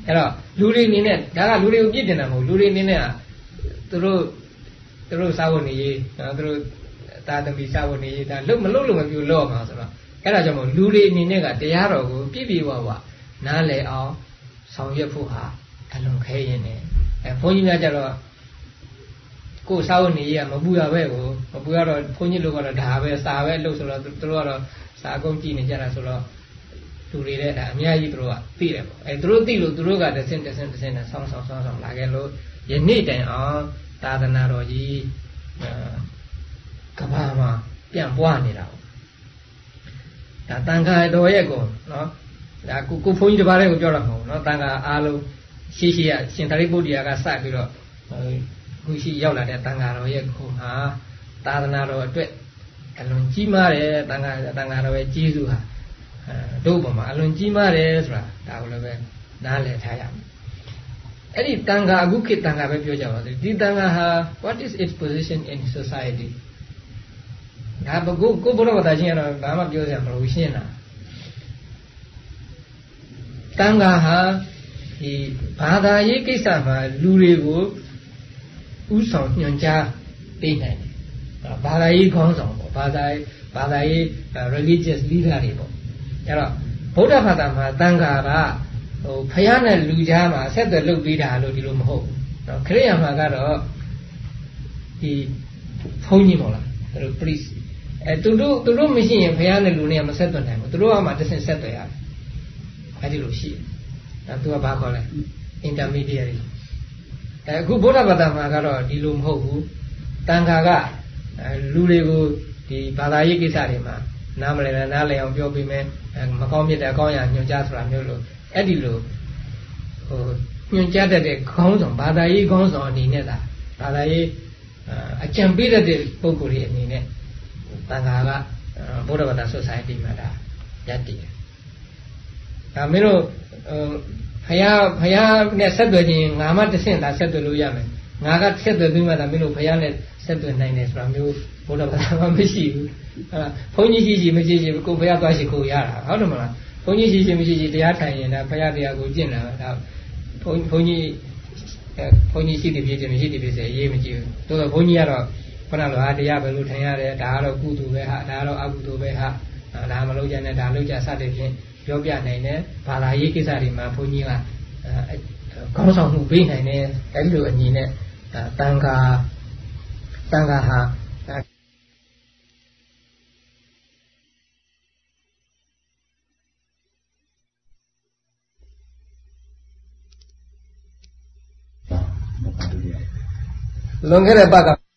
အဲ့တော့ လူတွေအနေနဲ့ဒါကလူတွေကိုပြစ်တင်တာမဟုတ်လူတွေအနေနဲ့ကသူတို့သူတို့စာဝန်နေရေးနော်သူတို့တာသမီစာဝန်နေရေးဒါလုတ်မလုတ်လို့မပြုလို့မှာဆိုတော့အဲ့ဒါကြောင့်မို့လူတွေအနေနဲ့ကတရားတော်ကိုပြည့်ပြည့်ဝဝနားလည်အောင်ဆောင်ရွက်ဖို့ဟာအလွန်ခဲရင်တယ်အဲဘုန်းကြီးများကြတော့ကိုယ်စာဝတ်နေရမပူရပဲကိုမပူရတော့ဘုန်းကြီးတို့ကတော့ဒါပဲစာပဲလို့ဆိုတော့သူတို့ကတော့စာအကုန်ကြည့်နေကြတာဆိုတော့ လူတွေတဲ့ဒါအများကြီးသူတို့ကသိတယ်ပေါ့အဲသူတို့သိလို့သူတို့ကတစ်ဆင့်တစ်ဆင့်တစ်ဆင့်နဲ့ဆောင်းဆောင်းဆောင်းဆောင်းလာခဲ့လို့ယယနေ့တိုင်အောင်သာသနာတော်ကြီးကဘာမှာပြန့်ပွားနေတာပေါ့ဒါတန်ခါတော်ရဲ့ကိုနော်ဒါကိုကိုဘုန်းကြီးတပါးလေးကိုပြောတာမဟုတ်ဘူးနော်တန်ခါအားလုံးရှိရှိရရှင်သာရိပုတ္တရာကစပြီးတော့ခုရှိရောက်လာတဲ့တန်ခါတော်ရဲ့ကိုဟာသာသနာတော်အတွက်အလွန်ကြီးမားတယ်တန်ခါတန်ခါတော်ရဲ့ကြီးစုဟာ တို့ဘမှာအလွန်ကြီးမားတယ်ဆိုတာဒါကိုလည်းပဲနားလည်ထားရမယ်အဲ့ဒီတန်ခါအခုခေတ်တန်ခါပဲပြောကြပါစို့ဒီတန်ခါဟာ what is its position in society ဒါဘကိုကိုဘုရားဘာသာချင်းကတော့ဘာမှပြောစရာမလိုရှင်းတာတန်ခါဟာဒီဘာသာရေးကိစ္စမှာလူတွေကိုဥဆောင်ညွှန်ကြားပေးနိုင်တယ်ဘာသာရေးခေါင်းဆောင်ပေါ့ဘာသာဘာသာရေး religious leader တွေပေါ့ အဲ့တော့ဗုဒ္ဓဘာသာမှာတန်ခါကဟိုဖယားနဲ့လူကြားမှာဆက်သွယ်လုပ်ပေးတာလို့ဒီလိုမဟုတ်ဘူးနော်ခရိယာမှာကတော့ဒီဘုန်းကြီးမို့လားသူတို့ priest အဲသူတို့သူတို့မရှိရင်ဘုရားနဲ့လူနဲ့မဆက်သွယ်နိုင်ဘူးသူတို့ကမှတစ်ဆင့်ဆက်သွယ်ရတယ်အဲဒီလိုရှိတယ်အဲသူကဘာခေါ်လဲ intermediary အဲအခုဗုဒ္ဓဘာသာမှာကတော့ဒီလိုမဟုတ်ဘူးတန်ခါကလူတွေကိုဒီဘာသာရေးကိစ္စတွေမှာနားမလည်နားလည်အောင်ပြောပြီးမယ် မကောင်းမြတ်တဲ့အကောင်းရာညွှန်ကြားဆိုတာမျိုးလို့အဲ့ဒီလိုဟိုညွှန်ကြားတတ်တဲ့ခေါင်းဆောင်ဘာသာရေးခေါင်းဆောင်အနေနဲ့သာဘာသာရေးအကြံပေးတတ်တဲ့ပုဂ္ဂိုလ်တွေအနေနဲ့တန်ခါကဗုဒ္ဓဘာသာ society မှာဒါယက်တည်တယ်။ဒါမင်းတို့ဖယားဖယားနဲ့ဆက်သွယ်ခြင်းငါမှတစ်ဆင့်သာဆက်သွယ်လို့ရမယ်။ ငါကဆက်သွယ်ပြီးမှသာမင်းတို့ဖယားနဲ့ဆက်သွယ်နိုင်တယ်ဆိုတာမျိုးဗုဒ္ဓဘာသာမှာမရှိဘူး။ဟုတ်လား။ဘုန်းကြီးရှိရှိမရှိရှိကိုဖယားသွားရှိကိုရတာဟုတ်တယ်မလား။ဘုန်းကြီးရှိရှိမရှိရှိတရားထိုင်ရင်ဒါဖယားတရားကိုကျင့်လာတာဘုန်းဘုန်းကြီးဘုန်းကြီးရှိတယ်ဖြစ်တယ်မရှိတယ်ဖြစ်စေအရေးမကြီးဘူး။တိုးတော့ဘုန်းကြီးကတော့ခုနလိုဟာတရားပဲလို့ထင်ရတယ်ဒါကတော့ကုသိုလ်ပဲဟာဒါကတော့အကုသိုလ်ပဲဟာဒါမလုပ်ကြနဲ့ဒါလုပ်ကြစတဲ့ဖြင့်ပြောပြနိုင်တယ်ဘာသာရေးကိစ္စတွေမှာဘုန်းကြီးကကောင်းဆောင်မှုပေးနိုင်တယ်အဲဒီလိုအညီနဲ့ တန်ခါတန်ခါဟာလွန်ခဲ့တဲ့ဘက်က